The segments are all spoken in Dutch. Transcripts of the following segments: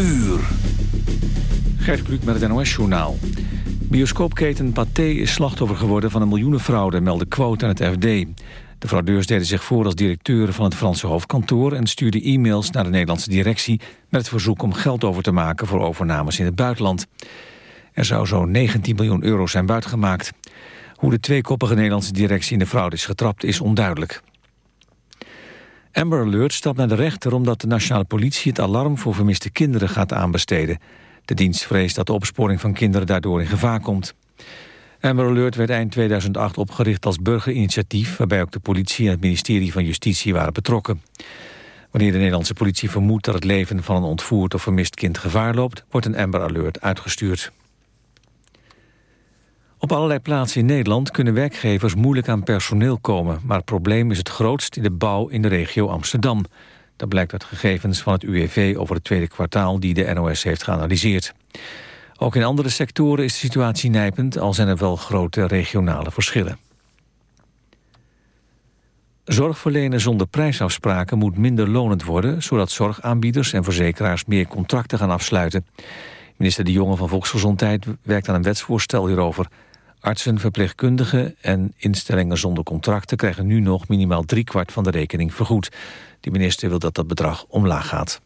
uur. Gert met het NOS-journaal. Bioscoopketen Pathé is slachtoffer geworden van een miljoenenfraude... meldde Quote aan het FD. De fraudeurs deden zich voor als directeur van het Franse hoofdkantoor... en stuurden e-mails naar de Nederlandse directie... met het verzoek om geld over te maken voor overnames in het buitenland. Er zou zo'n 19 miljoen euro zijn buitgemaakt. Hoe de tweekoppige Nederlandse directie in de fraude is getrapt is onduidelijk. Amber Alert stapt naar de rechter omdat de nationale politie het alarm voor vermiste kinderen gaat aanbesteden. De dienst vreest dat de opsporing van kinderen daardoor in gevaar komt. Amber Alert werd eind 2008 opgericht als burgerinitiatief... waarbij ook de politie en het ministerie van Justitie waren betrokken. Wanneer de Nederlandse politie vermoedt dat het leven van een ontvoerd of vermist kind gevaar loopt... wordt een Amber Alert uitgestuurd. Op allerlei plaatsen in Nederland kunnen werkgevers moeilijk aan personeel komen... maar het probleem is het grootst in de bouw in de regio Amsterdam. Dat blijkt uit gegevens van het UWV over het tweede kwartaal... die de NOS heeft geanalyseerd. Ook in andere sectoren is de situatie nijpend... al zijn er wel grote regionale verschillen. Zorgverlenen zonder prijsafspraken moet minder lonend worden... zodat zorgaanbieders en verzekeraars meer contracten gaan afsluiten. Minister De Jonge van Volksgezondheid werkt aan een wetsvoorstel hierover... Artsen, verpleegkundigen en instellingen zonder contracten... krijgen nu nog minimaal driekwart van de rekening vergoed. De minister wil dat dat bedrag omlaag gaat.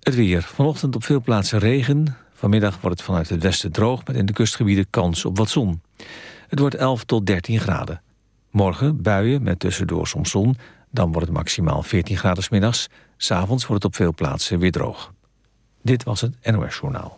Het weer. Vanochtend op veel plaatsen regen. Vanmiddag wordt het vanuit het westen droog... met in de kustgebieden kans op wat zon. Het wordt 11 tot 13 graden. Morgen buien met tussendoor soms zon. Dan wordt het maximaal 14 graden s middags. S'avonds wordt het op veel plaatsen weer droog. Dit was het NOS Journaal.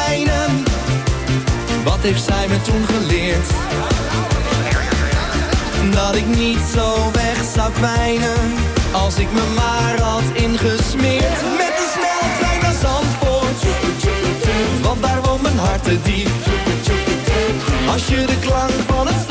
Wat heeft zij me toen geleerd? Dat ik niet zo weg zou kwijnen. Als ik me maar had ingesmeerd. Met de sneltrein naar Zandvoort. Want daar woont mijn hart te diep. Als je de klank van het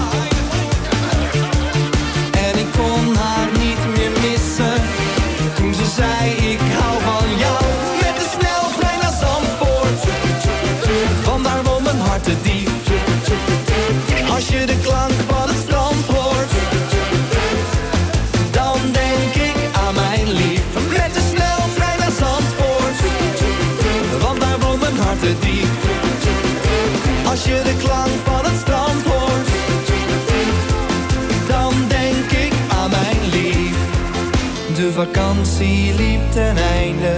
Vakantie liep ten einde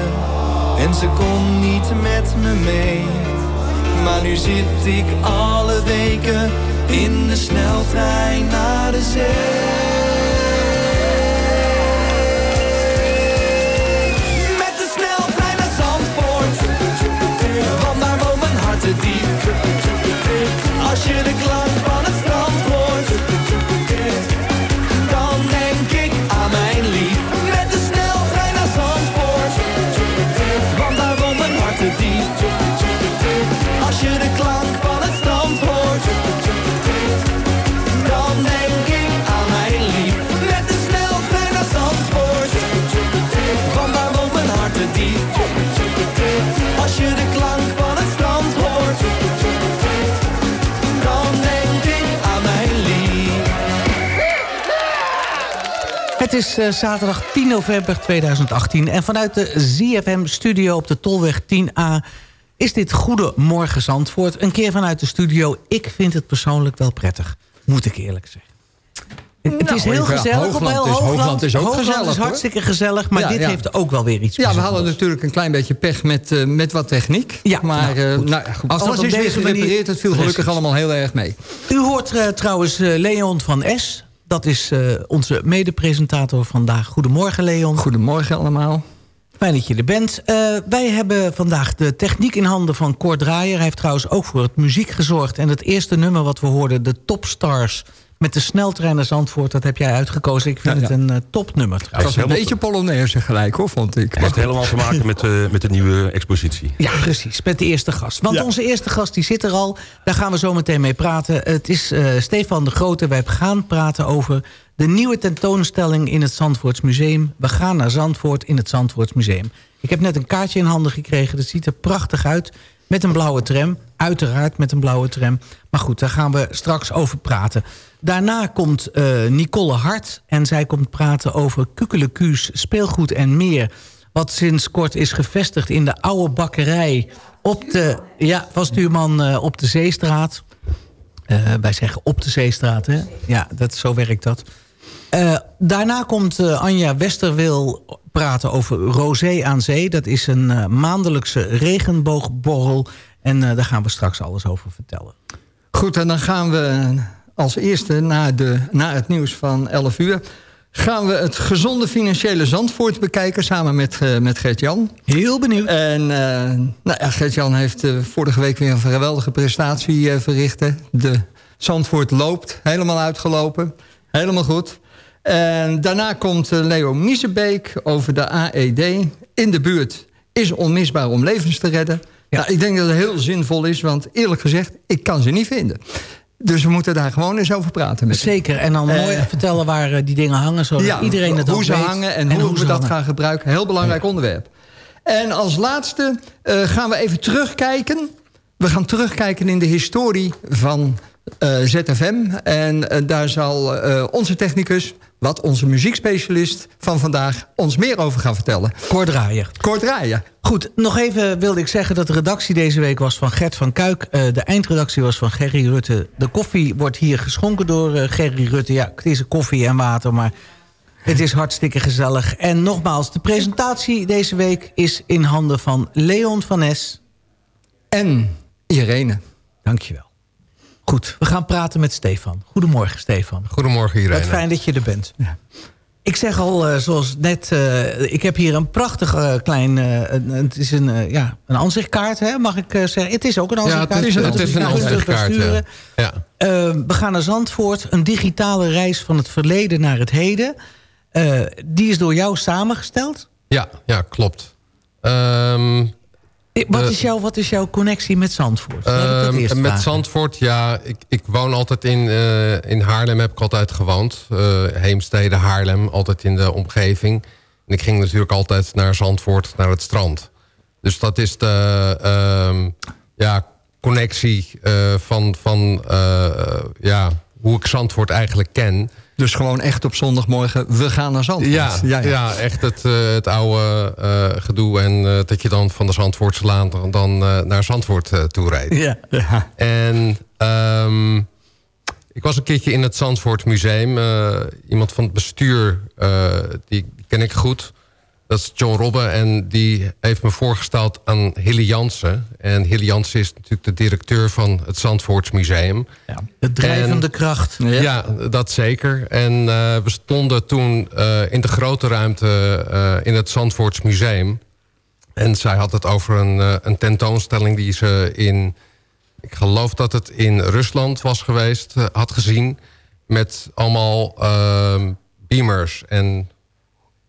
en ze kon niet met me mee. Maar nu zit ik alle weken in de sneltrein naar de zee. Met de sneltrein naar Zandvoort, want daar woont mijn hart te diep. Als je de klank is eh, zaterdag 10 november 2018 en vanuit de ZFM-studio op de Tolweg 10A... is dit Goedemorgen Zandvoort. Een keer vanuit de studio. Ik vind het persoonlijk wel prettig, moet ik eerlijk zeggen. Het is heel gezellig op Hoogland heel is- Hoogland. Hoogland is ook Hoogland gezellig, is hoor. hartstikke gezellig, maar Ja, dit ja. heeft ook wel weer iets Ja, we hadden natuurlijk een klein beetje pech met, eh, met wat techniek. Ja, maar nou, eh, goed. nou, goed. Als dat alles op is weer deze manier- gerepareerd. Het viel gelukkig allemaal heel erg mee. U hoort trouwens eh, Leon van S. Dat is eh, onze mede-presentator vandaag. Goedemorgen, Leon. Goedemorgen allemaal. Fijn dat je er bent. Eh, wij hebben vandaag de techniek in handen van Kort Draaier. Hij heeft trouwens ook voor het muziek gezorgd. En het eerste nummer wat we hoorden, de Topstars... met de sneltrein naar Zandvoort, dat heb jij uitgekozen. Ik vind Ja, het ja. een eh, topnummer Het trouwens. was een beetje Polonaise gelijk hoor, vond ik. Het heeft helemaal te maken met, eh, met de nieuwe expositie. Ja, precies. Met de eerste gast. Want onze eerste gast die zit er al. Daar gaan we zo meteen mee praten. Het is eh, Stefan de Grote. Wij gaan praten over de nieuwe tentoonstelling in het Zandvoorts Museum. We gaan naar Zandvoort in het Zandvoorts Museum. Ik heb net een kaartje in handen gekregen. Dat ziet er prachtig uit. Met een blauwe tram. Uiteraard met een blauwe tram. Maar goed, daar gaan we straks over praten. Daarna komt eh, Nicole Hart. En zij komt praten over Kukelecuus, speelgoed en meer. Wat sinds kort is gevestigd in de oude bakkerij. Op de, ja, van Stuurman eh, op de Zeestraat. Eh, wij zeggen op de Zeestraat, hè? Ja, dat, zo werkt dat. Daarna komt Anja Westerwil praten over Rosé aan Zee. Dat is een maandelijkse regenboogborrel. En daar gaan we straks alles over vertellen. Goed, en dan gaan we als eerste naar, de, naar het nieuws van 11 uur... gaan we het gezonde financiële Zandvoort bekijken... samen met, eh, met Gert-Jan. Heel benieuwd. En uh, nou ja, Gert-Jan heeft uh, vorige week weer een geweldige prestatie verricht. Hè. De Zandvoort loopt, helemaal uitgelopen. Helemaal goed. En daarna komt Leo Miesebeek over de AED. In de buurt is onmisbaar om levens te redden. Ja. Nou, ik denk dat het heel zinvol is, want eerlijk gezegd, ik kan ze niet vinden. Dus we moeten daar gewoon eens over praten. Met Zeker, en dan mooi vertellen waar die dingen hangen... zodat ja, iedereen het hoe ze weet. hangen en, en hoe, hoe, we dat hangen. gaan gebruiken. Heel belangrijk ja. onderwerp. En als laatste uh, gaan we even terugkijken. We gaan terugkijken in de historie van uh, ZFM. En uh, daar zal onze technicus, wat onze muziekspecialist van vandaag... ons meer over gaan vertellen. Kort draaien. Kort draaien. Goed, nog even wilde ik zeggen dat de redactie deze week was van Gert van Kuik. de eindredactie was van Gerry Rutte. De koffie wordt hier geschonken door Gerry Rutte. Ja, het is koffie en water, maar... Het is hartstikke gezellig. En nogmaals, de presentatie deze week is in handen van Leon van Nes. En Irene. Dankjewel. Goed, we gaan praten met Stefan. Goedemorgen, Stefan. Goedemorgen, Irene. Wat fijn dat je er bent. Ja. Ik zeg al, uh, zoals net, uh, ik heb hier een prachtig uh, klein... het is een, ja, een aanzichtkaart, hè, mag ik zeggen. Het is ook een aanzichtkaart. Ja, het is, het is een aanzichtkaart, ja. we gaan naar Zandvoort. Een digitale reis van het verleden naar het heden. Uh, die is door jou samengesteld? Ja, ja klopt. Um, wat, is jouw, wat is jouw connectie met Zandvoort? Uh, met vragen. Zandvoort, ja. Ik, ik woon altijd in, uh, in Haarlem, heb ik altijd gewoond. Uh, Heemstede, Haarlem, altijd in de omgeving. En ik ging natuurlijk altijd naar Zandvoort, naar het strand. Dus dat is de ehm, ja, connectie van, van ja, hoe ik Zandvoort eigenlijk ken... Dus gewoon echt op zondagmorgen, we gaan naar Zandvoort. Ja, ja, ja. echt het, uh, het oude uh, gedoe. En uh, dat je dan van de Zandvoortse Laan dan naar Zandvoort toe rijdt. Ja. ja. En um, ik was een keertje in het Zandvoort Museum. iemand van het bestuur, die ken ik goed... Dat is John Robben en die heeft me voorgesteld aan Hilly Jansen. En Hilly Jansen is natuurlijk de directeur van het Zandvoorts Museum. Ja, de drijvende kracht. Ja. dat zeker. En uh, we stonden toen uh, in de grote ruimte uh, in het Zandvoorts Museum. En zij had het over een, een tentoonstelling die ze in... ik geloof dat het in Rusland was geweest, had gezien... met allemaal beamers en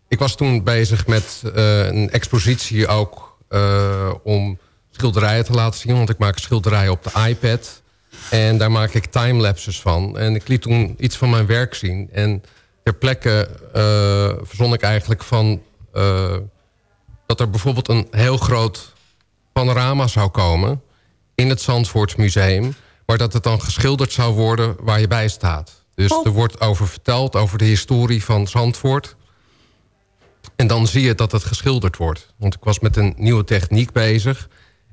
ik was toen bezig met uh, een expositie ook uh, om schilderijen te laten zien. Want ik maak schilderijen op de iPad. En daar maak ik timelapses van. En ik liet toen iets van mijn werk zien. En ter plekke uh, verzon ik eigenlijk van... dat er bijvoorbeeld een heel groot panorama zou komen... in het Zandvoorts Museum... maar dat het dan geschilderd zou worden waar je bij staat. Dus oh. er wordt over verteld, over de historie van Zandvoort... En dan zie je dat het geschilderd wordt. Want ik was met een nieuwe techniek bezig.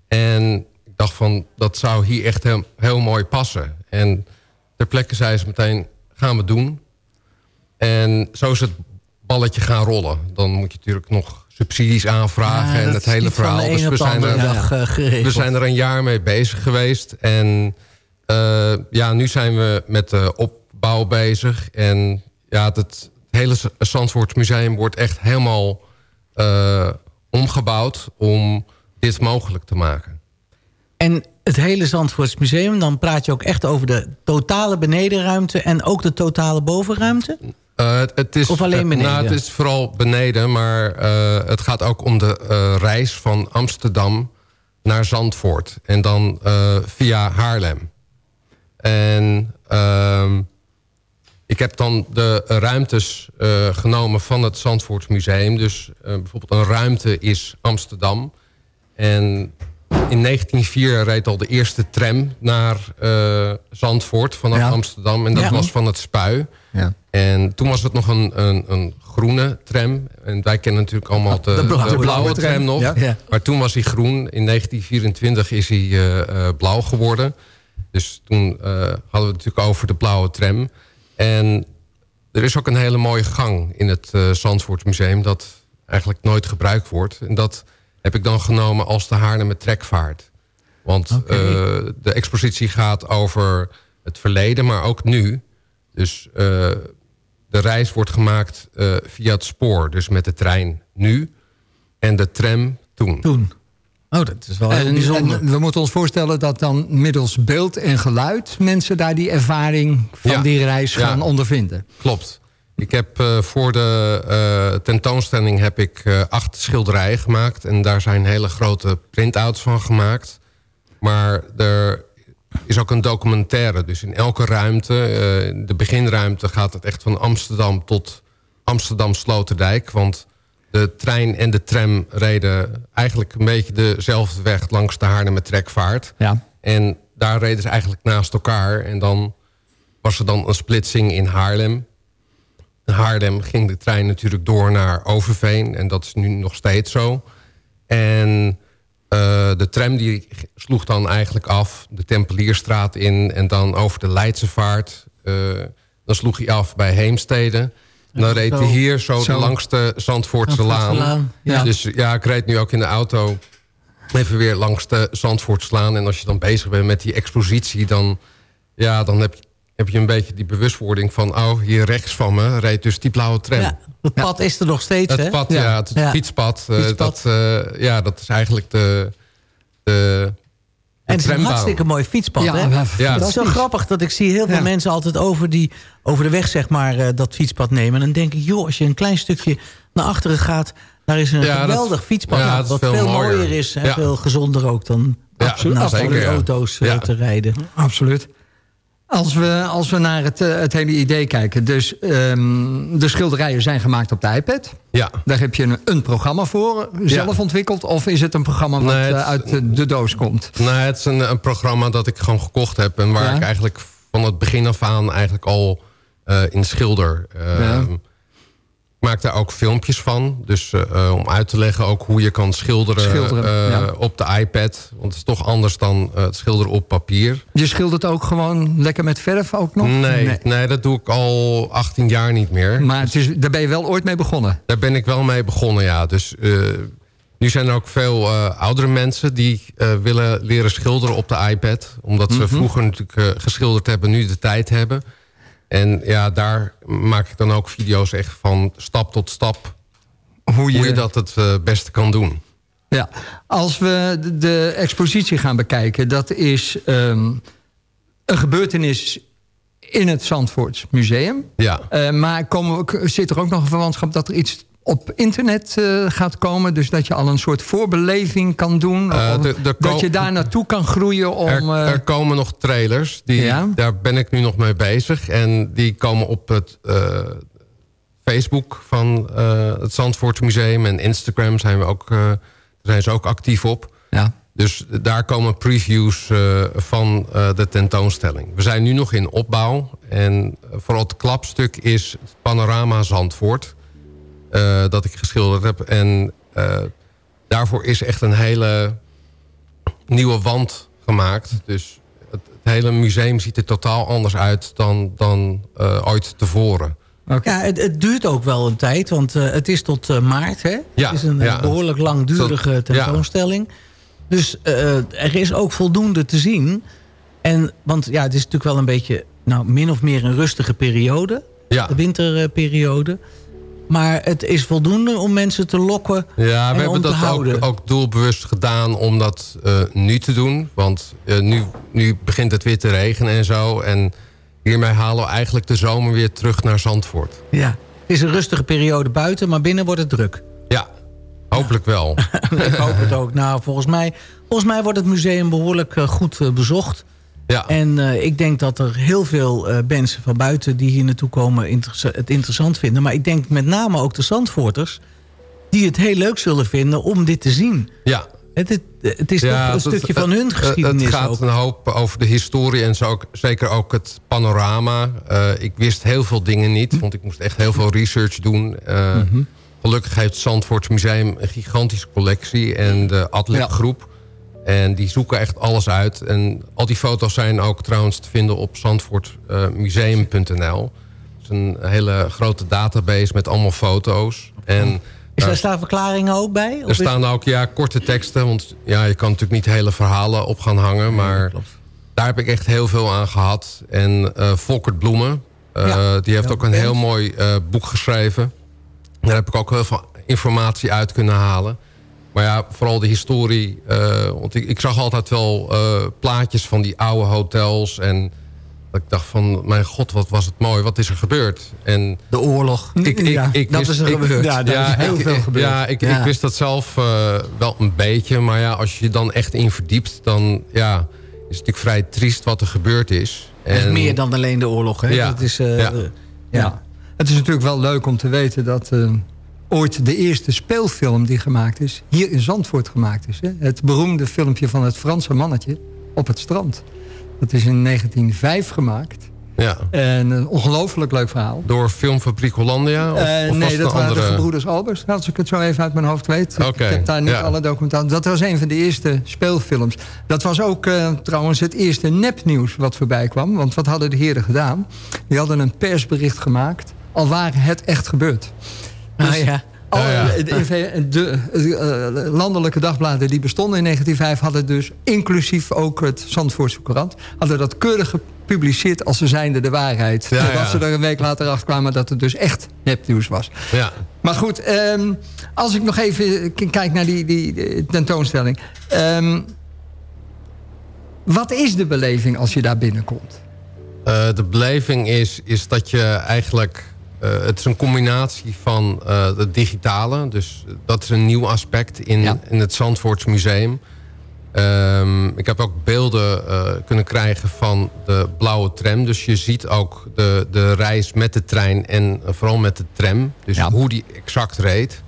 En ik dacht van, dat zou hier echt heel, heel mooi passen. En ter plekke zei ze meteen, gaan we doen. En zo is het balletje gaan rollen. Dan moet je natuurlijk nog subsidies aanvragen en het hele verhaal. Dus we zijn, er, eh, we zijn er een jaar mee bezig geweest. En uh, ja, nu zijn we met de opbouw bezig. En ja, het, hele Zandvoortsmuseum wordt echt helemaal uh, omgebouwd om dit mogelijk te maken. En het hele Zandvoortsmuseum, dan praat je ook echt over de totale benedenruimte en ook de totale bovenruimte? Uh, het, het, is, of alleen beneden? Nou, het is vooral beneden, maar het gaat ook om de reis van Amsterdam naar Zandvoort. En dan via Haarlem. En ehm, ik heb dan de ruimtes uh, genomen van het Zandvoortsmuseum. Dus uh, bijvoorbeeld een ruimte is Amsterdam. En in 1904 reed al de eerste tram naar uh, Zandvoort vanaf ja. Amsterdam. En dat ja. was van het Spui. Ja. En toen was het nog een, een, een, groene tram. En wij kennen natuurlijk allemaal de, de, blauwe, de blauwe, tram, tram nog. Maar toen was hij groen. In 1924 is hij blauw geworden. Dus toen hadden we het natuurlijk over de blauwe tram. En er is ook een hele mooie gang in het uh, Zandvoortsmuseum... dat eigenlijk nooit gebruikt wordt. En dat heb ik dan genomen als de Haarlem met trekvaart. Want okay. uh, de expositie gaat over het verleden, maar ook nu. Dus uh, de reis wordt gemaakt via het spoor. Dus met de trein nu en de tram toen. Toen. Oh, dat is wel heel bijzonder. En we moeten ons voorstellen dat dan middels beeld en geluid... mensen daar die ervaring van die reis gaan ja. ondervinden. Klopt. Ik heb uh, voor de uh, tentoonstelling heb ik uh, acht schilderijen gemaakt. En daar zijn hele grote printouts van gemaakt. Maar er is ook een documentaire. Dus in elke ruimte, de beginruimte gaat het echt van Amsterdam tot Amsterdam-Sloterdijk. Want de trein en de tram reden eigenlijk een beetje dezelfde weg langs de Haarlem met trekvaart. Ja. En daar reden ze eigenlijk naast elkaar. En dan was er dan een splitsing in Haarlem. In Haarlem ging de trein natuurlijk door naar Overveen. En dat is nu nog steeds zo. En uh, de tram die sloeg dan eigenlijk af de Tempelierstraat in... en dan over de Leidsevaart. Uh, dan sloeg hij af bij Heemstede... Dan reed hij hier zo, zo. langs de Zandvoortse Laan. Laan. Ja. Dus ja, ik reed nu ook in de auto even weer langs de Zandvoortse Laan. En als je dan bezig bent met die expositie... dan, ja, dan heb, je, heb je een beetje die bewustwording van... oh, hier rechts van me rijdt dus die blauwe tram. Ja, het pad is er nog steeds, Het hè? pad, ja, het fietspad. Uh, dat, uh, ja, dat is eigenlijk de, de En het is een hartstikke mooi fietspad. Ja, hè? maar Het is zo grappig dat ik zie heel veel Ja. mensen altijd over, die, over de weg zeg maar, eh, dat fietspad nemen. En dan denk ik, joh, als je een klein stukje naar achteren gaat... daar is een Ja, dat- geweldig fietspad. ja, wat veel veel, mooier. mooier is en Ja. veel gezonder ook dan Ja, absoluut, naast zeker, alle ja. auto's eh, Ja. te rijden. Absoluut. Als we, als we naar het, eh, het hele idee kijken. Dus ehm, de schilderijen zijn gemaakt op de iPad. Ja. Daar heb je een, een programma voor zelf ontwikkeld. Of is het een programma wat Nee, het- eh, uit de, de doos komt? Nou, het is een, een programma dat ik gewoon gekocht heb... en waar Ja. ik eigenlijk van het begin af aan eigenlijk al eh, in schilder. Ja. Ik maak daar ook filmpjes van. Dus eh, eh, om uit te leggen ook hoe je kan schilderen, Schilderen, eh, ja. op de iPad. Want het is toch anders dan het schilderen op papier. Je schildert ook gewoon lekker met verf ook nog? Nee, nee. dat doe ik al 18 jaar niet meer. Maar het is, daar ben je wel ooit mee begonnen? Daar ben ik wel mee begonnen, ja. Dus nu zijn er ook veel oudere mensen die willen leren schilderen op de iPad. Omdat ze Mhm. vroeger natuurlijk geschilderd hebben, nu de tijd hebben. En ja, daar maak ik dan ook video's echt van stap tot stap. Hoe je, dat het eh, beste kan doen. Ja, als we de- expositie gaan bekijken... dat is ehm, een gebeurtenis in het Zandvoorts Museum. Ja. Eh, maar komen, zit er ook nog een verwantschap dat er iets op internet eh, gaat komen? Dus dat je al een soort voorbeleving kan doen? Eh, de- de dat je daar naartoe kan groeien om... Er, eh, er komen nog trailers. Die, Ja? Daar ben ik nu nog mee bezig. En die komen op het Facebook van het Zandvoort Museum. En Instagram zijn, we ook, zijn ze ook actief op. Ja. Dus daar komen previews van de tentoonstelling. We zijn nu nog in opbouw. En vooral het klapstuk is het panorama Zandvoort. Eh, dat ik geschilderd heb. En eh, daarvoor is echt een hele nieuwe wand gemaakt. Dus het, het hele museum ziet er totaal anders uit dan, dan eh, ooit tevoren. Ja, het, het duurt ook wel een tijd, want eh, het is tot eh, maart. Hè? Ja, het is een eh, ja. behoorlijk langdurige Ja. tentoonstelling. Dus eh, er is ook voldoende te zien. En, want ja, het is natuurlijk wel een beetje, nou, min of meer een rustige periode. Ja. De winterperiode. Maar het is voldoende om mensen te lokken Ja, en we hebben dat ook, ook doelbewust gedaan om dat eh, nu te doen. Want eh, nu, nu begint het weer te regenen en zo. En hiermee halen we eigenlijk de zomer weer terug naar Zandvoort. Ja. Het is een rustige periode buiten, maar binnen wordt het druk. Ja, hopelijk wel. Ik hoop het ook. Nou, volgens mij, volgens mij wordt het museum behoorlijk eh, goed bezocht. Ja. En eh, ik denk dat er heel veel eh, mensen van buiten die hier naartoe komen het interessant vinden. Maar ik denk met name ook de Zandvoorters die het heel leuk zullen vinden om dit te zien. Ja. Het, het, het is toch een het- stukje van hun geschiedenis Het gaat ook. een hoop over de historie en zo, ook- zeker ook het panorama. Eh, ik wist heel veel dingen niet, want ik moest echt heel veel research doen. Mhm. Gelukkig heeft het Zandvoort Museum een gigantische collectie en de Adlib groep. En die zoeken echt alles uit. En al die foto's zijn ook trouwens te vinden op zandvoortmuseum.nl. Het is een hele grote database met allemaal foto's. En Is daar daar staan verklaringen ook bij? Er staan ook ja, korte teksten, want ja, je kan natuurlijk niet hele verhalen op gaan hangen. Maar daar heb ik echt heel veel aan gehad. En eh Volkert Bloemen, eh, Ja, die heeft ook een heel mooi eh, boek geschreven. Daar heb ik ook heel veel informatie uit kunnen halen. Maar ja, vooral de historie. eh, want ik, ik zag altijd wel eh, plaatjes van die oude hotels. En dat ik dacht van, mijn god, wat was het mooi. Wat is er gebeurd? En de oorlog. ik, ik, Ja, ik dat wist- is er ik- gebeurd. Ja, daar is heel ik- veel gebeurd. Ja, ik, Ja. ik wist dat zelf eh, wel een beetje. Maar ja, als je je dan echt in verdiept... dan ja, is het natuurlijk vrij triest wat er gebeurd is. Het is meer dan alleen de oorlog. Hè? Ja, Het is, ja. eh, Ja. Het is natuurlijk wel leuk om te weten dat eh, ooit de eerste speelfilm die gemaakt is... hier in Zandvoort gemaakt is. Hè? Het beroemde filmpje van het Franse mannetje op het strand. Dat is in 1905 gemaakt. Ja. En een ongelooflijk leuk verhaal. Door Filmfabriek Hollandia? Of, of was nee, dat waren andere... de gebroeders Albers. Als ik het zo even uit mijn hoofd weet. Ik heb daar niet ja. alle documentatie. Dat was een van de eerste speelfilms. Dat was ook eh, trouwens het eerste nepnieuws wat voorbij kwam. Want wat hadden de heren gedaan? Die hadden een persbericht gemaakt. Al waren het echt gebeurd. Ah, ja. Alle, Ja, ja. de, de, eh, landelijke dagbladen die bestonden in 1905... hadden dus, inclusief ook het Zandvoortse Courant... hadden dat keurig gepubliceerd als ze zijnde de waarheid. Ja, ze er een week later achter kwamen dat het dus echt nepnieuws was. Ja. Maar goed, ehm, als ik nog even kijk naar die, die, die tentoonstelling. Ehm, Wat is de beleving als je daar binnenkomt? Uh, de beleving is, is dat je eigenlijk... Uh, het is een combinatie van uh, het digitale. Dus dat is een nieuw aspect in, ja. in het Zandvoorts Museum. Um, ik heb ook beelden kunnen krijgen van de blauwe tram. Dus je ziet ook de, de reis met de trein en vooral met de tram. Dus ja. hoe die exact reed.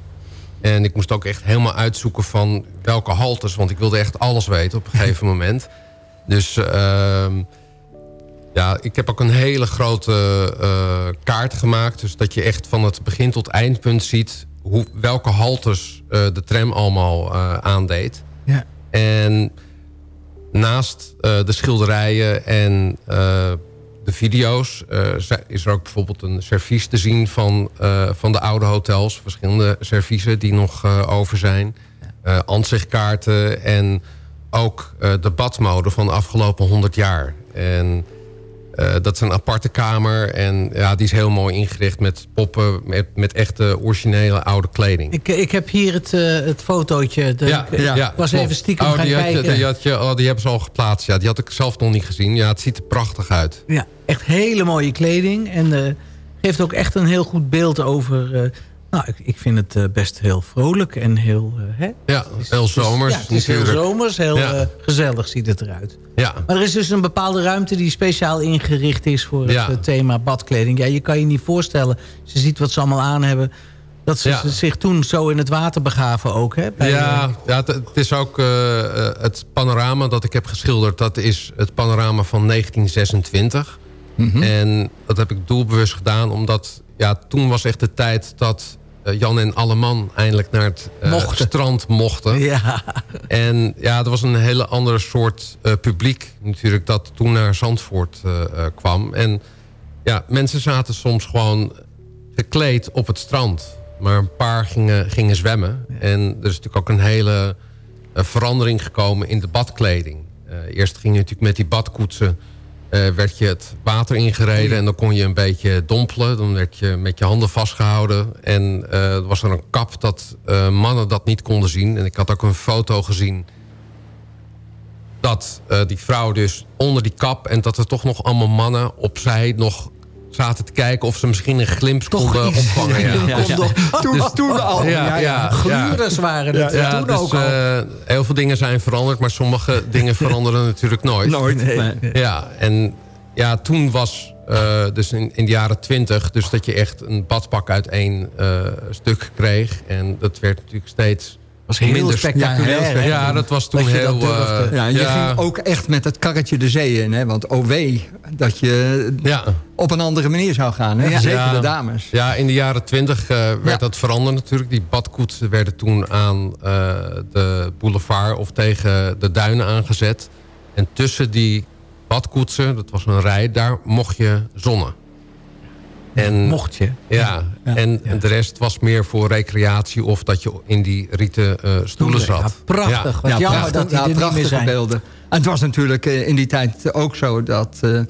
En ik moest ook echt helemaal uitzoeken van welke haltes. Want ik wilde echt alles weten op een gegeven moment. Dus uh, ja, ik heb ook een hele grote uh, kaart gemaakt. Dus dat je echt van het begin tot eindpunt ziet... Hoe, welke haltes uh, de tram allemaal uh, aandeed. Ja. En naast de schilderijen en de video's... is er ook bijvoorbeeld een servies te zien van, van de oude hotels. Verschillende serviezen die nog over zijn. Ja. ansichtkaarten en ook de badmode van de afgelopen 100 jaar. En uh, dat is een aparte kamer. En ja, die is heel mooi ingericht met poppen, met, met echte originele oude kleding. Ik, ik heb hier het, uh, het fotootje. De, ja, ik ja, was even stiekem oh, gaan die kijken. Die, had je, oh, die hebben ze al geplaatst. Ja, die had ik zelf nog niet gezien. Ja, het ziet er prachtig uit. Ja, echt hele mooie kleding. En uh, geeft ook echt een heel goed beeld over... Nou, ik, ik vind het uh, best heel vrolijk en heel... Uh, hè? Ja, heel zomers. Ja, het is heel zomers, heel ja. uh, gezellig ziet het eruit. Ja. Maar er is dus een bepaalde ruimte die speciaal ingericht is... voor het thema badkleding. Ja, je kan je niet voorstellen, als je ziet wat ze allemaal aan hebben... dat ze Ja. zich toen zo in het water begaven ook, hè? Bij, Ja, ja het, het is ook eh, eh, het panorama dat ik heb geschilderd. Dat is het panorama van 1926. Mhm. En dat heb ik doelbewust gedaan. Omdat ja, toen was echt de tijd dat eh, Jan en Alleman eindelijk naar het eh, Mochten. strand mochten. Ja, En ja, er was een hele andere soort eh, publiek natuurlijk... dat toen naar Zandvoort eh, eh, kwam. En ja, mensen zaten soms gewoon gekleed op het strand. Maar een paar gingen, gingen zwemmen. En er is natuurlijk ook een hele eh, verandering gekomen in de badkleding. Eh, eerst ging je natuurlijk met die badkoetsen... eh, werd je het water ingereden en dan kon je een beetje dompelen. Dan werd je met je handen vastgehouden. En eh, er was er een kap dat eh, mannen dat niet konden zien. En ik had ook een foto gezien dat die vrouw dus onder die kap... en dat er toch nog allemaal mannen opzij nog zaten te kijken... of ze misschien een glimp konden iets. opvangen. Ja. Ja, Dus- ja. Toen, toen al. Ja, ja, waren het Ja, toen dus, ook al. eh, heel veel dingen zijn veranderd... maar sommige dingen veranderen natuurlijk nooit. Nooit. Nee. Ja, en ja, toen was eh, dus in, in de jaren twintig... dus dat je echt een badpak uit één eh, stuk kreeg. En dat werd natuurlijk steeds was heel minder... spectaculair. Ja, heel hè? Ja, dat was toen Dat je heel... dat eh, Ja, je ja, ging ook echt met het karretje de zee in. Hè? Want oh wee, dat je ja. op een andere manier zou gaan. Hè? Ja. Zeker Ja. de dames. Ja, in de jaren twintig werd Ja. dat veranderd natuurlijk. Die badkoetsen werden toen aan eh, de boulevard of tegen de duinen aangezet. En tussen die badkoetsen, dat was een rij, daar mocht je zonnen. En, Mocht je. Ja, En, de rest was meer voor recreatie of dat je in die rieten eh, stoelen Ja, zat. prachtig. Wat jammer prachtig- dat die ja, er niet meer zijn. beelden. En het was natuurlijk eh, in die tijd ook zo dat eh,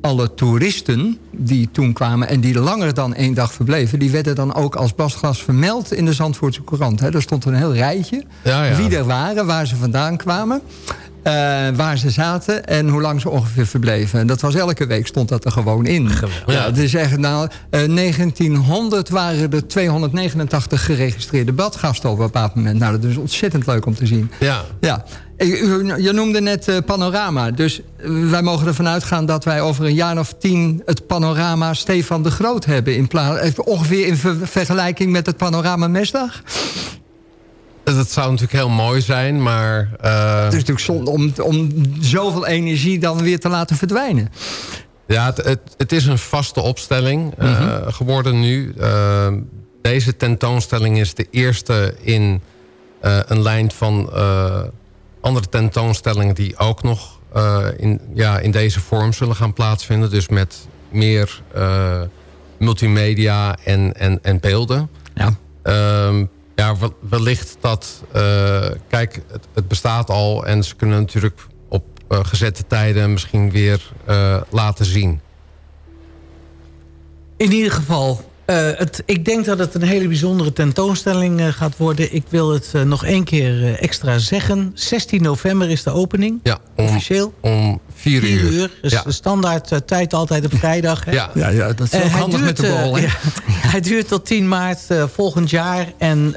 alle toeristen die toen kwamen... en die langer dan één dag verbleven... die werden dan ook als badgast vermeld in de Zandvoortse Courant. Hè. Er stond een heel rijtje Ja, ja. wie er waren, waar ze vandaan kwamen... eh, waar ze zaten en hoe lang ze ongeveer verbleven. En dat was elke week stond dat er gewoon in. Ja, het is echt, nou, eh, 1900 waren er 289 geregistreerde badgasten op een bepaald moment. Nou, dat is ontzettend leuk om te zien. Ja, Ja, u- je noemde net eh, panorama. Dus eh, wij mogen ervan uitgaan dat wij over een jaar of tien... het panorama Stefan de Groot hebben. In plaats, eh, ongeveer in ver- vergelijking met het panorama Mesdag. Dat zou natuurlijk heel mooi zijn, maar... eh, Het is natuurlijk zonde om, om zoveel energie dan weer te laten verdwijnen. Ja, het, het, het is een vaste opstelling eh, Mhm. geworden nu. Eh, deze tentoonstelling is de eerste in een lijn van andere tentoonstellingen... die ook nog in, ja, in deze vorm zullen gaan plaatsvinden. Dus met meer multimedia en, en, en beelden. Ja. Ehm, ja, wel- wellicht dat... eh, kijk, het, het bestaat al en ze kunnen natuurlijk op eh, gezette tijden misschien weer eh, laten zien. In ieder geval het, ik denk dat het een hele bijzondere tentoonstelling gaat worden. Ik wil het nog één keer extra zeggen. 16 november is de opening, ja, om, officieel. Om 4 uur. 4 uur, dus ja. de standaard tijd altijd op vrijdag. Hè? Ja. Ja, ja, dat is ook handig duurt, met de bal. ja, hij duurt tot 10 maart volgend jaar. En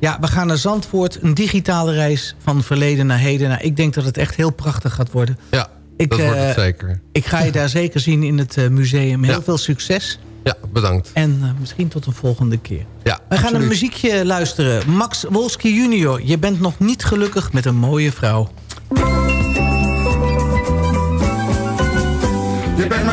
ja, we gaan naar Zandvoort. Een digitale reis van verleden naar heden. Nou, ik denk dat het echt heel prachtig gaat worden. Ja, ik, dat wordt het zeker. Ik ga je daar zeker zien in het museum. Heel veel succes. Ja, bedankt. En uh, misschien tot een volgende keer. Ja, We gaan een muziekje luisteren. Max Wolski junior, je bent nog niet gelukkig met een mooie vrouw.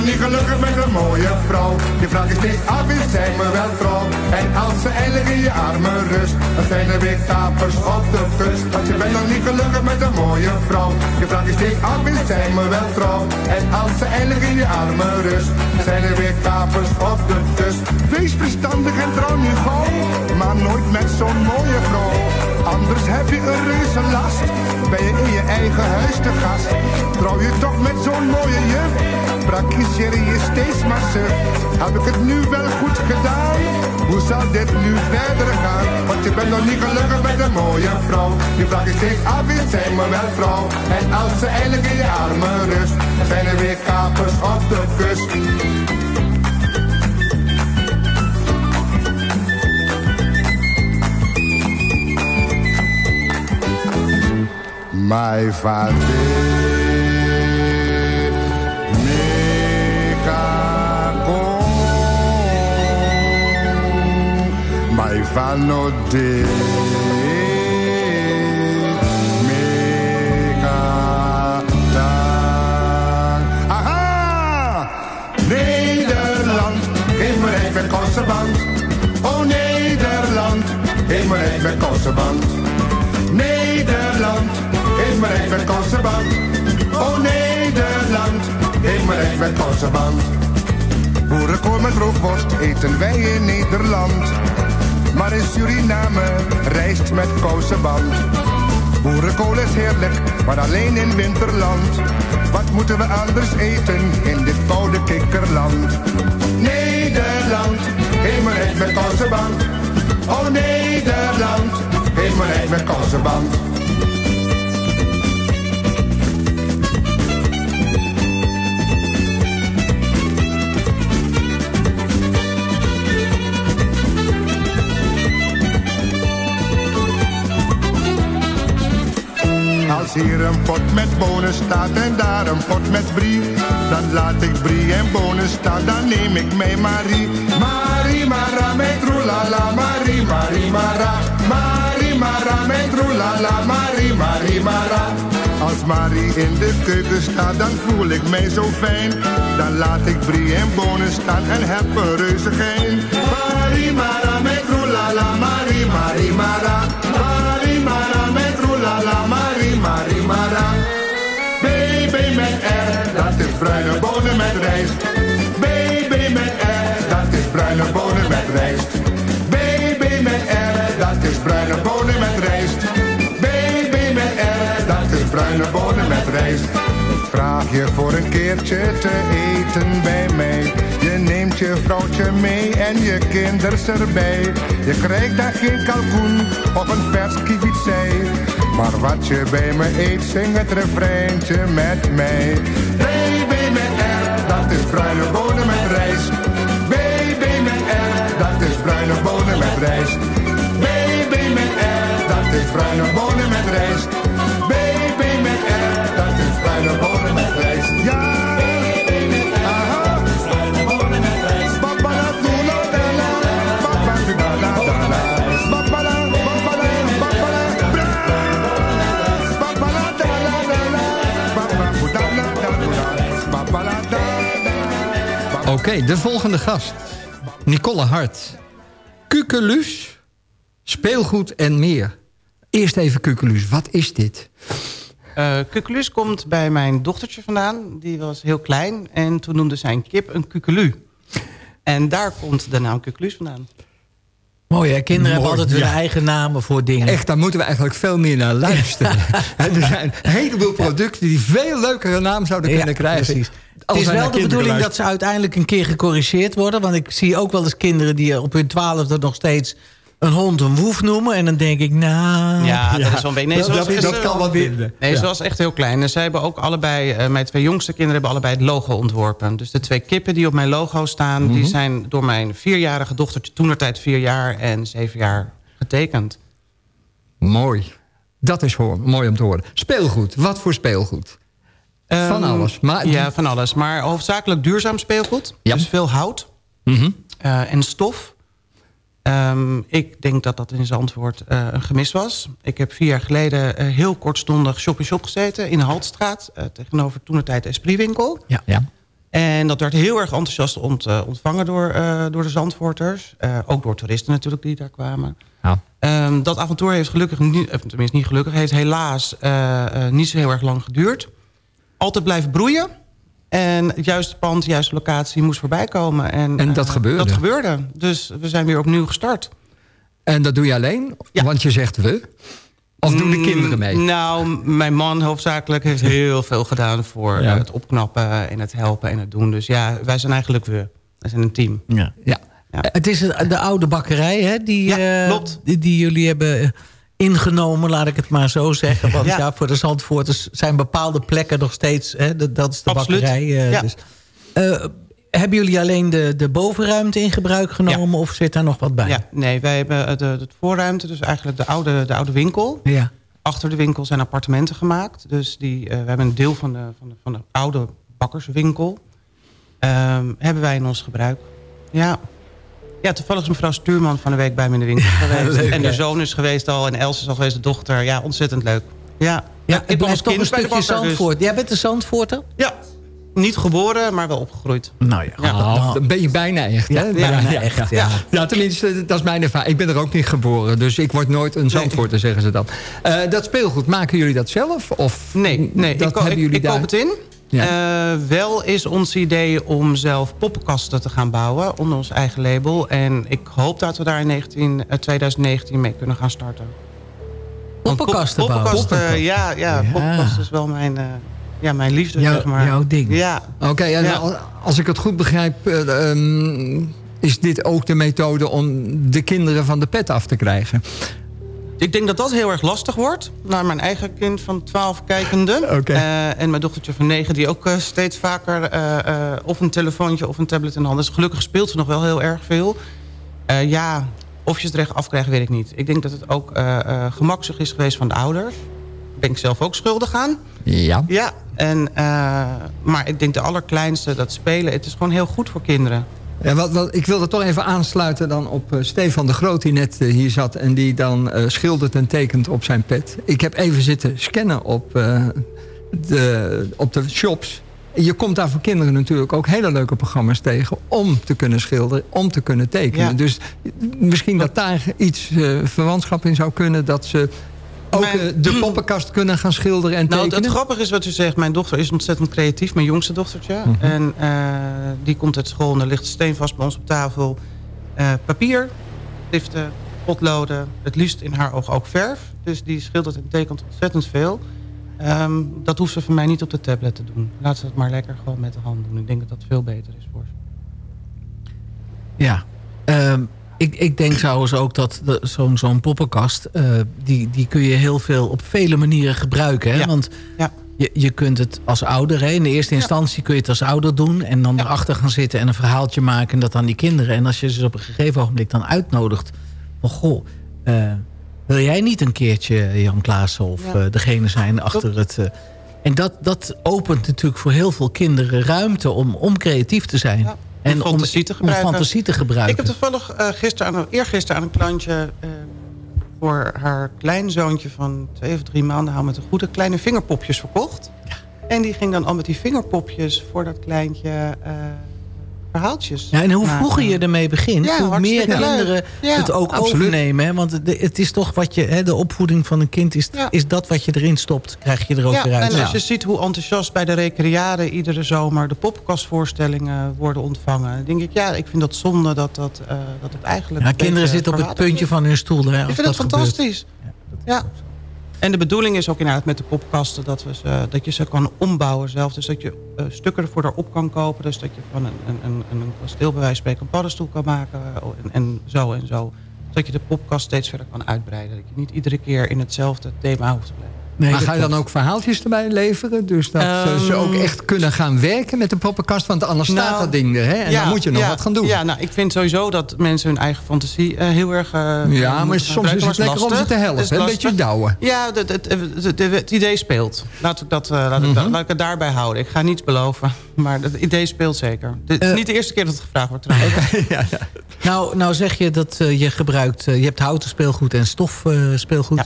Niet gelukkig met een mooie vrouw. Je vraagt je steeds af, is zij me wel trouw? En als ze eindelijk in je armen rust, dan zijn er weer kapers op de kust. Want je bent nog niet gelukkig met een mooie vrouw. Je vraagt je steeds af, is zij me wel trouw? En als ze eindelijk in je armen rust, dan zijn er weer kapers op de kust. Wees verstandig en trouw nu gauw, maar nooit met zo'n mooie vrouw. Anders heb je een reuze last, ben je in je eigen huis te gast. Trouw je toch met zo'n mooie juf, praktiseer je steeds maar suf. Heb ik het nu wel goed gedaan? Hoe zal dit nu verder gaan? Want je bent nog niet gelukkig met een mooie vrouw. Je vraagt je steeds af, is zij me wel vrouw? En als ze eindelijk in je armen rust, zijn er weer kapers op de kust. My father my vano de Aha! Nederland, in mijn rijk met kostenband. Oh Nederland, in mijn rijk met. Nederland, rijk met kostenband. Oh Nederland, rijk met kostenband. Boerenkool met rookworst eten wij in Nederland. Maar in Suriname rijst met kousenband. Boerenkool is heerlijk, maar alleen in winterland. Wat moeten we anders eten in dit koude kikkerland? Nederland, hemelrijk met kousenband. Oh Nederland, hemelrijk met kousenband. Als hier een pot met bonen staat en daar een pot met brie, dan laat ik brie en bonen staan, dan neem ik mee Marie. Marie Mara met roelala, Marie Marie Mara. Marie Mara met roelala, Marie Marie Mara. Als Marie in de keuken staat, dan voel ik mij zo fijn. Dan laat ik brie en bonen staan en heb een reuze gein. Marie Mara met roelala, Marie Marie Mara. Bruine bonen met rijst. Baby met R, dat is bruine bonen met rijst. Baby met R, dat is bruine bonen met rijst. Baby met R, dat is bruine bonen met rijst. Vraag je voor een keertje te eten bij mij. Je neemt je vrouwtje mee en je kinders erbij. Je krijgt daar geen kalkoen of een vers kievitzei. Maar wat je bij me eet, zing het refreintje met mij. Dat is bruine bonen met rijst. Baby met R, dat is bruine bonen met rijst. Baby met R, dat is bruine bonen met rijst. Baby met R, dat is bruine bonen met rijst. Oké, de volgende gast. Nicole Hart. Kukelus, speelgoed en meer. Eerst even Kukelus, wat is dit? Uh, komt bij mijn dochtertje vandaan. Die was heel klein en toen noemde zij een kip een kukelu. En daar komt de naam Kukelus vandaan. Mooi hè, kinderen hebben altijd hun ja. eigen namen voor dingen. Echt, daar moeten we eigenlijk veel meer naar luisteren. er zijn een heleboel producten die veel leukere naam zouden kunnen krijgen. Precies. Het is wel de bedoeling dat ze uiteindelijk een keer gecorrigeerd worden. Want ik zie ook wel eens kinderen die op hun twaalfde nog steeds een hond een woef noemen. En dan denk ik, nou... Ja, dat is wel een beetje... Nee, dat, dat kan wat minder. Nee, Ja. ze was echt heel klein. En zij hebben ook allebei, eh, mijn twee jongste kinderen hebben allebei het logo ontworpen. Dus de twee kippen die op mijn logo staan, die Mhm. zijn door mijn vierjarige dochtertje, toenertijd vier jaar en zeven jaar getekend. Mooi. Dat is hoor, mooi om te horen. Speelgoed. Wat voor speelgoed? Van Ehm, alles. Maar, Ja, van alles. Maar hoofdzakelijk duurzaam speelgoed. Dus veel hout Mhm. eh, en stof. Ehm, ik denk dat dat in Zandvoort eh, een gemis was. Ik heb vier jaar geleden eh, heel kortstondig shop-in-shop gezeten... in de Haltstraat, eh, tegenover toenertijd Espriewinkel. Ja. ja. En dat werd heel erg enthousiast ont, ontvangen door, door de Zandvoorters. Ook door toeristen natuurlijk die daar kwamen. Ja. Ehm, dat avontuur heeft gelukkig, niet, of tenminste niet gelukkig... heeft helaas niet zo heel erg lang geduurd. Altijd blijven broeien. En het juiste pand, de juiste locatie moest voorbij komen. En, En dat eh, gebeurde? Dat gebeurde. Dus we zijn weer opnieuw gestart. En dat doe je alleen? Want je zegt we. Of doen de Mm, kinderen mee? Nou, mijn man hoofdzakelijk heeft heel veel gedaan... voor Ja. eh, het opknappen en het helpen en het doen. Dus ja, wij zijn eigenlijk we. Wij zijn een team. Ja. Ja. Het is de oude bakkerij hè, die, Ja, eh, klopt. die, die jullie hebben eh, ingenomen, laat ik het maar zo zeggen. Want ja, Ja. voor de Zandvoorters zijn bepaalde plekken nog steeds... Hè, dat, dat is de Absoluut. bakkerij. Ja. dus. Eh, hebben jullie alleen de, de bovenruimte in gebruik genomen... of zit daar nog wat bij? Ja, nee, wij hebben eh, de, de voorruimte, dus eigenlijk de oude, de oude winkel. Ja. Achter de winkel zijn appartementen gemaakt. Dus die, we hebben een deel van de, van de, van de oude bakkerswinkel... ehm, hebben wij in ons gebruik. Ja. Ja, toevallig is mevrouw Stuurman van de week bij me in de winkel geweest. leuk, en de zoon is geweest al en Els is al geweest, de dochter. Ja, ontzettend leuk. Ja, Ja, ik het ben blijft toch een kind bij de stukje dus- Zandvoort. Jij bent een Zandvoorter? Ja, niet geboren, maar wel opgegroeid. Nou ja, Ja. Oh, dan ben je bijna echt. Hè? Ja, bijna echt, ja. Ja, tenminste, dat is mijn ervaring. Ik ben er ook niet geboren, dus ik word nooit een zandvoorter, zeggen ze dan. Eh, dat speelgoed, maken jullie dat zelf? Of Nee, nee dat ik, hebben ik, jullie ik daar? koop het in. Ja. Eh, wel is ons idee om zelf poppenkasten te gaan bouwen onder ons eigen label. En ik hoop dat we daar in 19, eh, 2019 mee kunnen gaan starten. Pop- Poppenkasten bouwen? poppenkasten, ja, ja, Ja. poppenkasten is wel mijn, eh, ja, mijn liefde, Jouw- zeg maar. jouw ding. Ja, Oké, Ja. als ik het goed begrijp... eh, ehm, is dit ook de methode om de kinderen van de pet af te krijgen? Ik denk dat dat heel erg lastig wordt. Naar mijn eigen kind van 12 kijkende. Eh, en mijn dochtertje van 9 die ook eh, steeds vaker eh, eh, of een telefoontje of een tablet in de hand is. Gelukkig speelt ze nog wel heel erg veel. Eh, ja, of je het recht afkrijgt weet ik niet. Ik denk dat het ook eh eh gemakkelijk is geweest van de ouders. Daar ben ik zelf ook schuldig aan. Ja. Ja, en, eh, maar ik denk de allerkleinste, dat spelen, het is gewoon heel goed voor kinderen. Ja, wat, wat, ik wilde toch even aansluiten dan op eh, Stefan de Groot... die net eh, hier zat en die dan eh, schildert en tekent op zijn pet. Ik heb even zitten scannen op, de, op de shops. Je komt daar voor kinderen natuurlijk ook hele leuke programma's tegen... om te kunnen schilderen, om te kunnen tekenen. Ja. Dus misschien dat daar iets verwantschap in zou kunnen... dat ze ook Mijn- eh, de poppenkast kunnen gaan schilderen en Nou, het, tekenen. het grappige is wat u zegt. Mijn dochter is ontzettend creatief. Mijn jongste dochtertje. Mhm. En eh, die komt uit school en er ligt steenvast bij ons op tafel. eh, papier, stiften, potloden. Het liefst in haar oog ook verf. Dus die schildert en tekent ontzettend veel. Ehm, dat hoeft ze van mij niet op de tablet te doen. Laat ze het maar lekker gewoon met de hand doen. Ik denk dat dat veel beter is voor ze. Ja. Ehm, ik, ik denk trouwens ook dat de- zo'n zo'n poppenkast... eh, die, die kun je heel veel op vele manieren gebruiken. Hè? Ja. Want Ja. je, je kunt het als ouder... Hè? in de eerste instantie kun je het als ouder doen... en dan erachter gaan zitten en een verhaaltje maken... en dat aan die kinderen. En als je ze op een gegeven ogenblik dan uitnodigt... van goh, eh, wil jij niet een keertje Jan Klaassen... of eh, degene zijn achter het... eh, en dat, dat opent natuurlijk voor heel veel kinderen ruimte om, om creatief te zijn. Ja. Om En fantasie te om gebruiken. fantasie te gebruiken. Ik heb toevallig eh gisteren aan, eergisteren aan een klantje... eh, voor haar kleinzoontje van twee of drie maanden... hou met een goede kleine vingerpopjes verkocht. En die ging dan al met die vingerpopjes voor dat kleintje... eh, verhaaltjes Ja, en hoe vroeger je ermee begint, Ja, hoe meer kinderen Ja, het ook absoluut. overnemen. Hè? Want de- het is toch wat je, hè, de opvoeding van een kind is, is dat wat je erin stopt, krijg je er ook Ja, weer uit. en als je ziet hoe enthousiast bij de recreade iedere zomer de poppenkastvoorstellingen worden ontvangen, dan denk ik, ja, ik vind dat zonde dat dat, eh, dat het eigenlijk. Ja, kinderen zitten op het puntje van hun stoel. Hè, Ik vind dat gebeurt. fantastisch. Ja. En de bedoeling is ook inderdaad met de popkasten dat, we ze, dat je ze kan ombouwen zelf. Dus dat je eh, stukken ervoor erop kan kopen. Dus dat je van een, een, een, een kasteel bij een paddenstoel kan maken. eh, En, en zo en zo. Dat je de popkast steeds verder kan uitbreiden. Dat je niet iedere keer in hetzelfde thema hoeft te blijven. Maar ga je dan ook verhaaltjes erbij leveren? Dus dat eh, ze ook Ehm, echt kunnen gaan werken met de poppenkast? Want anders staat Nou, dat ding er, hè? En ja, dan moet je nog ja, wat gaan doen. Ja, nou, ik vind sowieso dat mensen hun eigen fantasie eh, heel erg... eh, Ja, maar soms gebruiken. is het lekker om ze te helpen. Een beetje douwen. Ja, het, het, het, het- het idee speelt. Laat ik, dat, eh, laat, ik, Mhm. laat ik het daarbij houden. Ik ga niets beloven, maar het idee speelt zeker. Het is Eh, niet de eerste keer dat het gevraagd wordt trouwens. Nou, nou zeg je dat eh, je gebruikt... eh, je hebt houten speelgoed en stof eh, speelgoed.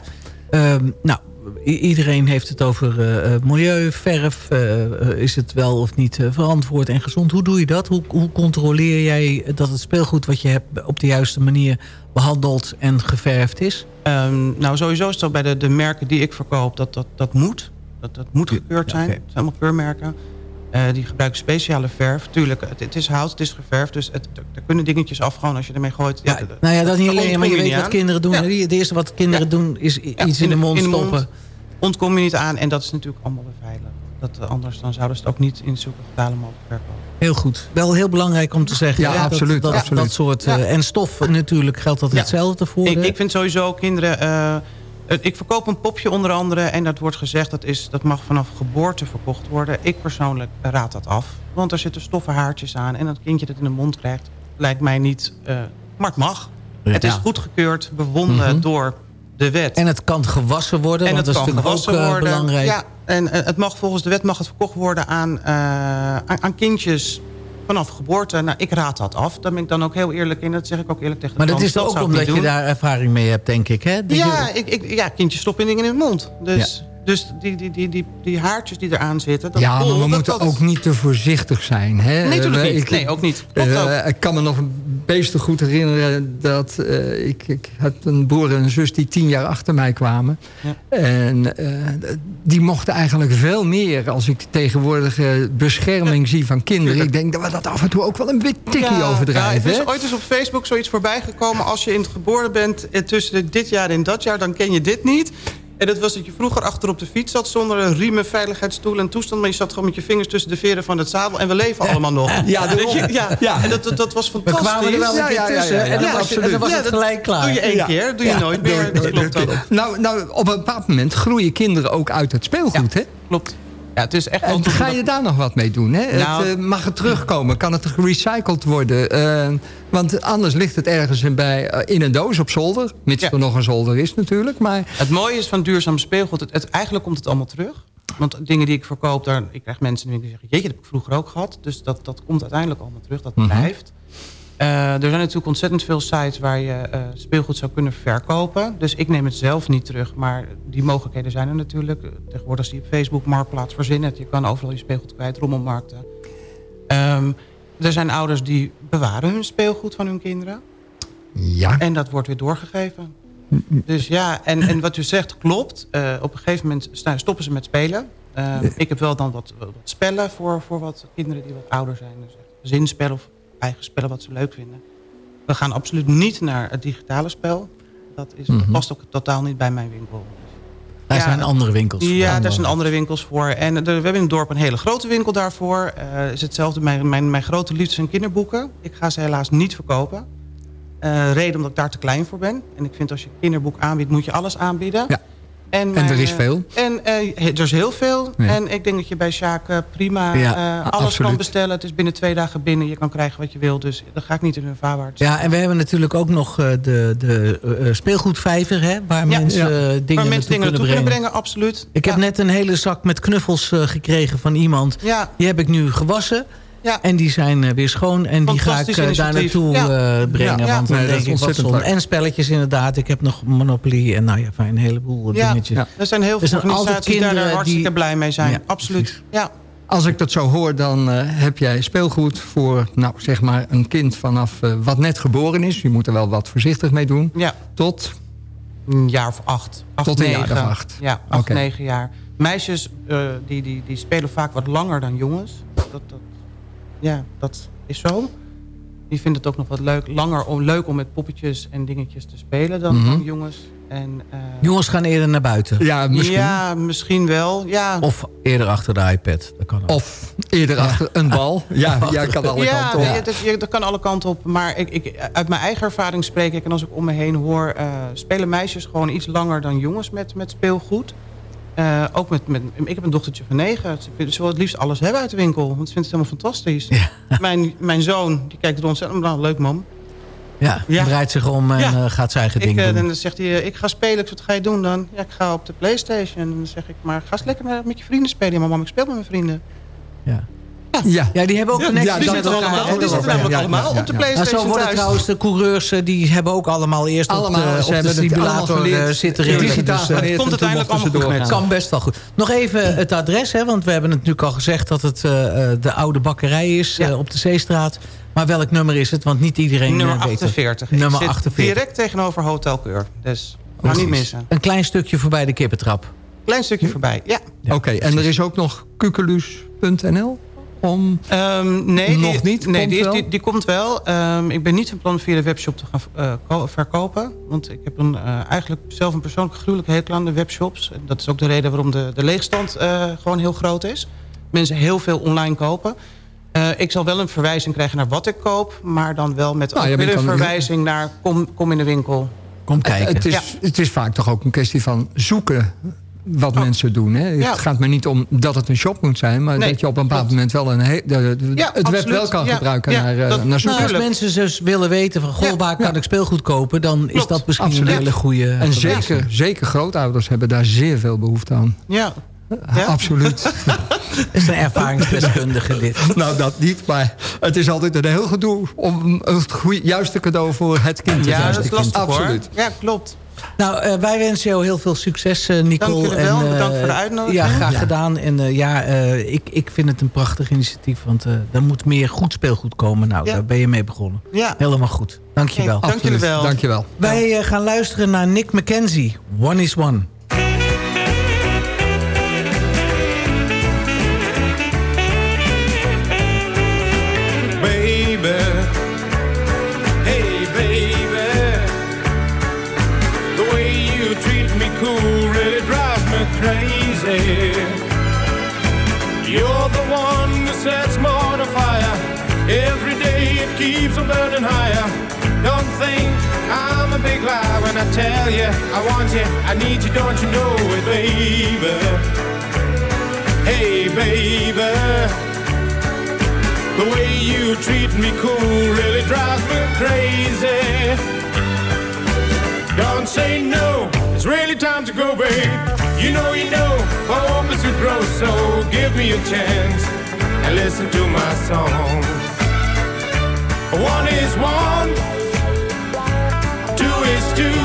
Ehm, nou, iedereen heeft het over eh, eh, milieu, verf. eh, is het wel of niet verantwoord en gezond? Hoe doe je dat? Hoe, hoe controleer jij dat het speelgoed wat je hebt... op de juiste manier behandeld en geverfd is? Ehm, nou, sowieso is het zo bij de, de merken die ik verkoop, dat dat, dat moet. Dat, dat moet gekeurd zijn. Het zijn allemaal keurmerken. Eh, die gebruiken speciale verf. Tuurlijk, het, het is hout, het is geverfd. Dus het, er, kunnen dingetjes af gewoon als je ermee gooit. Ja, Nou ja, dat niet alleen, maar je weet wat aan. kinderen doen. Het eerste wat kinderen doen is iets in de mond stoppen. Ontkom je niet aan en dat is natuurlijk allemaal beveiligd. Dat, eh, anders dan zouden ze het ook niet in zulke getalen mogelijk verkopen. Heel goed. Wel heel belangrijk om te zeggen. Ja, dat- absoluut, Dat, absoluut. dat soort, eh, Ja. En stof natuurlijk geldt dat Ja. hetzelfde voor. Ik, ik vind sowieso kinderen... eh, ik verkoop een popje onder andere en dat wordt gezegd... dat, is, dat mag vanaf geboorte verkocht worden. Ik persoonlijk raad dat af. Want er zitten stoffen haartjes aan... en dat kindje dat in de mond krijgt... lijkt mij niet... eh, maar het mag. Ja. Het is goedgekeurd, bevonden Mhm. door de wet. En het kan gewassen worden, En want het dat is kan natuurlijk ook gewassen eh, worden. belangrijk. Ja, en eh, het mag volgens de wet mag het verkocht worden aan, eh, aan, aan kindjes vanaf geboorte. Nou, ik raad dat af. Daar ben ik dan ook heel eerlijk in. Dat zeg ik ook eerlijk tegen Maar dat is ook omdat je daar ervaring mee hebt, denk ik. Hè? Ja, je- ik, ik, ja, kindjes stoppen dingen in hun mond. Dus, dus die, die, die, die, die haartjes die eraan zitten... Dat ja, maar we moeten ook niet te voorzichtig zijn. Hè? Nee, natuurlijk niet. ik- Nee, ook niet. Eh, ik kan me nog beesten goed herinneren dat eh, ik, ik had een broer en een zus die tien jaar achter mij kwamen. En eh, die mochten eigenlijk veel meer als ik de tegenwoordige bescherming zie van kinderen. Ik denk dat we dat af en toe ook wel een beetje tikkie overdrijven. Ja, er is ooit eens op Facebook zoiets voorbij gekomen. Als je in het geboren bent tussen dit jaar en dat jaar, dan ken je dit niet. En dat was dat je vroeger achter op de fiets zat zonder riemen, veiligheidsstoel en toestand. Maar je zat gewoon met je vingers tussen de veren van het zadel. En we leven allemaal nog. Ja, je? ja. Ja. En dat, dat, dat was fantastisch. kwamen er wel een keer tussen, en dan was het- en dan was het dat gelijk klaar. doe je één keer, doe je nooit meer. Dat klopt ook. Nou, nou, op een bepaald moment groeien kinderen ook uit het speelgoed, hè? Klopt. Ja, het is echt En toen ga je daar nog wat mee doen? Hè? Nou- het, eh, mag het terugkomen? Kan het gerecycled worden? Eh, want anders ligt het ergens in, bij, eh, in een doos op zolder. Mits er nog een zolder is natuurlijk. Maar Het mooie is van duurzaam speelgoed, het, het- eigenlijk komt het allemaal terug. Want dingen die ik verkoop, daar, ik krijg mensen die zeggen... jeetje, dat heb ik vroeger ook gehad. Dus dat, dat komt uiteindelijk allemaal terug, dat Mhm. blijft. Eh, er zijn natuurlijk ontzettend veel sites waar je eh, speelgoed zou kunnen verkopen. Dus ik neem het zelf niet terug, maar die mogelijkheden zijn er natuurlijk. Eh, Tegenwoordig zie je op Facebook Marktplaats verzinnen. het. Je kan overal je speelgoed kwijt, rommelmarkten. Ehm, er zijn ouders die bewaren hun speelgoed van hun kinderen. Ja. En dat wordt weer doorgegeven. Dus ja, en, en wat u zegt klopt. Eh, op een gegeven moment stoppen ze met spelen. Eh, ik heb wel dan wat, wat spellen voor, voor wat kinderen die wat ouder zijn. Dus zinspellen of eigen spellen wat ze leuk vinden. We gaan absoluut niet naar het digitale spel. Dat, is, dat Mhm. past ook totaal niet bij mijn winkel. Daar Ja, zijn andere winkels voor. Ja, daar zijn andere winkels voor. En er- we hebben in het dorp een hele grote winkel daarvoor. Eh is hetzelfde, mijn, mijn, mijn grote liefdes en kinderboeken. Ik ga ze helaas niet verkopen. Eh, reden omdat ik daar te klein voor ben. En ik vind als je kinderboek aanbiedt, moet je alles aanbieden. Ja. En, er is eh, veel. En eh, er is heel veel. Ja. En ik denk dat je bij Sjaak eh, prima Ja, alles absoluut. kan bestellen. Het is binnen twee dagen binnen. Je kan krijgen wat je wil. Dus dan ga ik niet in hun vaarwaarts. Ja, en we hebben natuurlijk ook nog de, de speelgoedvijver... Hè, waar Ja. mensen dingen Waar mensen dingen kunnen naartoe brengen. kunnen brengen, absoluut. Ik heb net een hele zak met knuffels gekregen van iemand. Die heb ik nu gewassen. Ja. En die zijn eh, weer schoon. En die ga ik eh, daar naartoe Ja. eh, brengen. Ja. Want Nee, denk is ik wat. En spelletjes inderdaad. Ik heb nog Monopoly en nou ja, fijn, een heleboel Ja, dingetjes. er zijn heel veel organisaties die daar hartstikke die- blij mee zijn. Ja, absoluut. Ja. als ik dat zo hoor, dan eh, heb jij speelgoed voor nou, zeg maar een kind vanaf eh, wat net geboren is. Je moet er wel wat voorzichtig mee doen. Ja. Tot? Een jaar of acht. acht Tot een negen. jaar of acht. Ja, acht, Oké. negen jaar. Meisjes eh, die, die, die spelen vaak wat langer dan jongens. Dat, dat, ja, dat is zo. Die vinden het ook nog wat leuk, langer om, leuk om met poppetjes en dingetjes te spelen dan, Mhm. dan jongens. En, eh, Jongens gaan eerder naar buiten. Ja, misschien. Ja, misschien wel. Ja. Of eerder achter de iPad. Dat kan ook. Of eerder achter een bal. Ja, ja kan alle ja, kanten op. ja, dat, je- dat kan alle kanten op. Maar ik, ik, uit mijn eigen ervaring spreek ik... en als ik om me heen hoor... eh, spelen meisjes gewoon iets langer dan jongens met, met speelgoed. Eh, ook met, met... Ik heb een dochtertje van negen. Ze wil- het liefst alles hebben uit de winkel. Want ze vindt het helemaal fantastisch. Mijn, mijn zoon, die kijkt er ontzettend... Nou, leuk mam. Ja, Ja. draait zich om en Ja. eh, gaat zijn eigen Ik, ding eh, doen. en dan zegt hij, ik ga spelen. Ik zeg, wat ga je doen dan? Ja, ik ga op de Playstation. En dan zeg ik, maar ga eens lekker met je vrienden spelen. Ja, maar mam, ik speel met mijn vrienden. Ja. Ja. ja, die hebben ook Ja, connectie die met zitten elkaar. allemaal- die zitten namelijk allemaal op de Nou, PlayStation zo worden thuis. trouwens de coureurs, eh, die hebben ook allemaal eerst Allemaal, op de, ze op de het simulator eh, zitten. Dus, eh, het komt uiteindelijk allemaal goed het kan best wel goed. Nog even het adres, hè, want we hebben het natuurlijk al gezegd... dat het eh, eh, de oude bakkerij is eh, op de Zeestraat. Maar welk nummer is het? Want niet iedereen Nummer weet het. 48. Ik Nummer zit 48. direct tegenover Hotel Keur. Dus ga niet missen. Een klein stukje voorbij de kippentrap. Klein stukje voorbij, ja. Oké, en er is ook nog kukelus.nl om... Ehm, nee, Nog die, niet? Nee, Komt die, die, die komt wel. Ehm, ik ben niet van plan via de webshop te gaan eh, ko- verkopen. Want ik heb een, eh, eigenlijk zelf een persoonlijk gruwelijke hekel aan de webshops. En dat is ook de reden waarom de, de leegstand eh, gewoon heel groot is. Mensen heel veel online kopen. Eh, ik zal wel een verwijzing krijgen naar wat ik koop. Maar dan wel met Nou, weer een verwijzing naar kom, kom in de winkel. Kom kijken. Het is, Ja. het is vaak toch ook een kwestie van zoeken wat mensen doen. Hè? Ja. Het gaat me niet om dat het een shop moet zijn... maar Nee, dat je op een bepaald moment wel een he- de- de- Ja, het web wel kan Ja, gebruiken ja, naar, eh, dat- naar Nou, als mensen dus willen weten van... goh, Ja, waar kan ik speelgoed kopen... dan is dat misschien absoluut. een hele goede... en zeker, zeker grootouders hebben daar zeer veel behoefte aan. Ja. Ja? Absoluut. is een ervaringsdeskundige dit. nou, dat niet, maar het is altijd een heel gedoe... om het goeie, juiste cadeau voor het kind te Ja, vinden. dat is lastig Absoluut. hoor. Ja, klopt. Nou, eh, wij wensen jou heel veel succes, eh, Nicole. Dank wel. En, eh, Bedankt voor de uitnodiging. Ja, graag Ja. gedaan. En eh, ja, eh, ik, ik vind het een prachtig initiatief. Want eh, er moet meer goed speelgoed komen. Nou, Ja. daar ben je mee begonnen. Ja. Helemaal goed. Dank je wel. Dank jullie wel. Dank je wel. Wij gaan luisteren naar Nick McKenzie. One is One. Burning higher. Don't think I'm a big lie when I tell you I want you, I need you, don't you know it, baby? Hey, baby. The way you treat me cool really drives me crazy. Don't say no, it's really time to go, babe. You know, you know, hope is to grow, so give me a chance and listen to my song. One is one, two is two.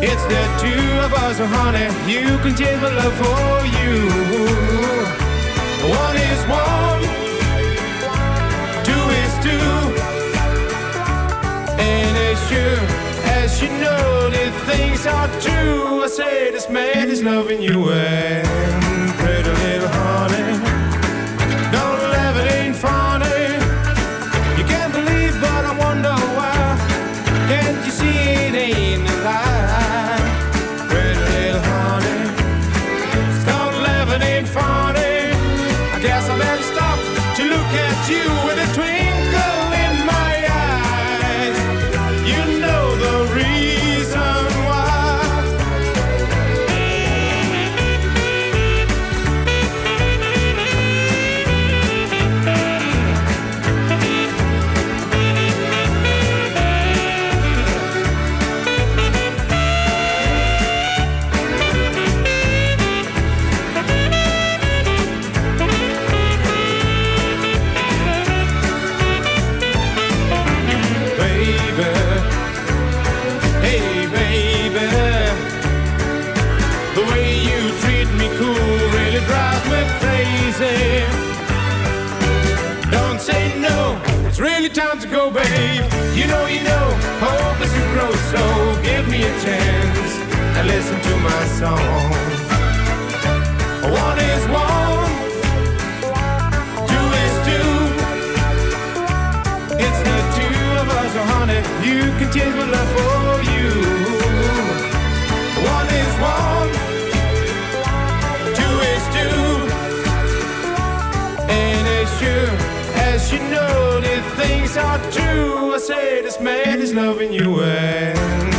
It's the two of us, honey. You can take my love for you. One is one, two is two, and as sure as you know that things are true, I say this man is loving you and go, babe. You know, you know, hope is to grow, so give me a chance and listen to my song. One is one, two is two. It's the two of us, oh honey. You can change my love for you. You know that things are true, I say this man is loving you and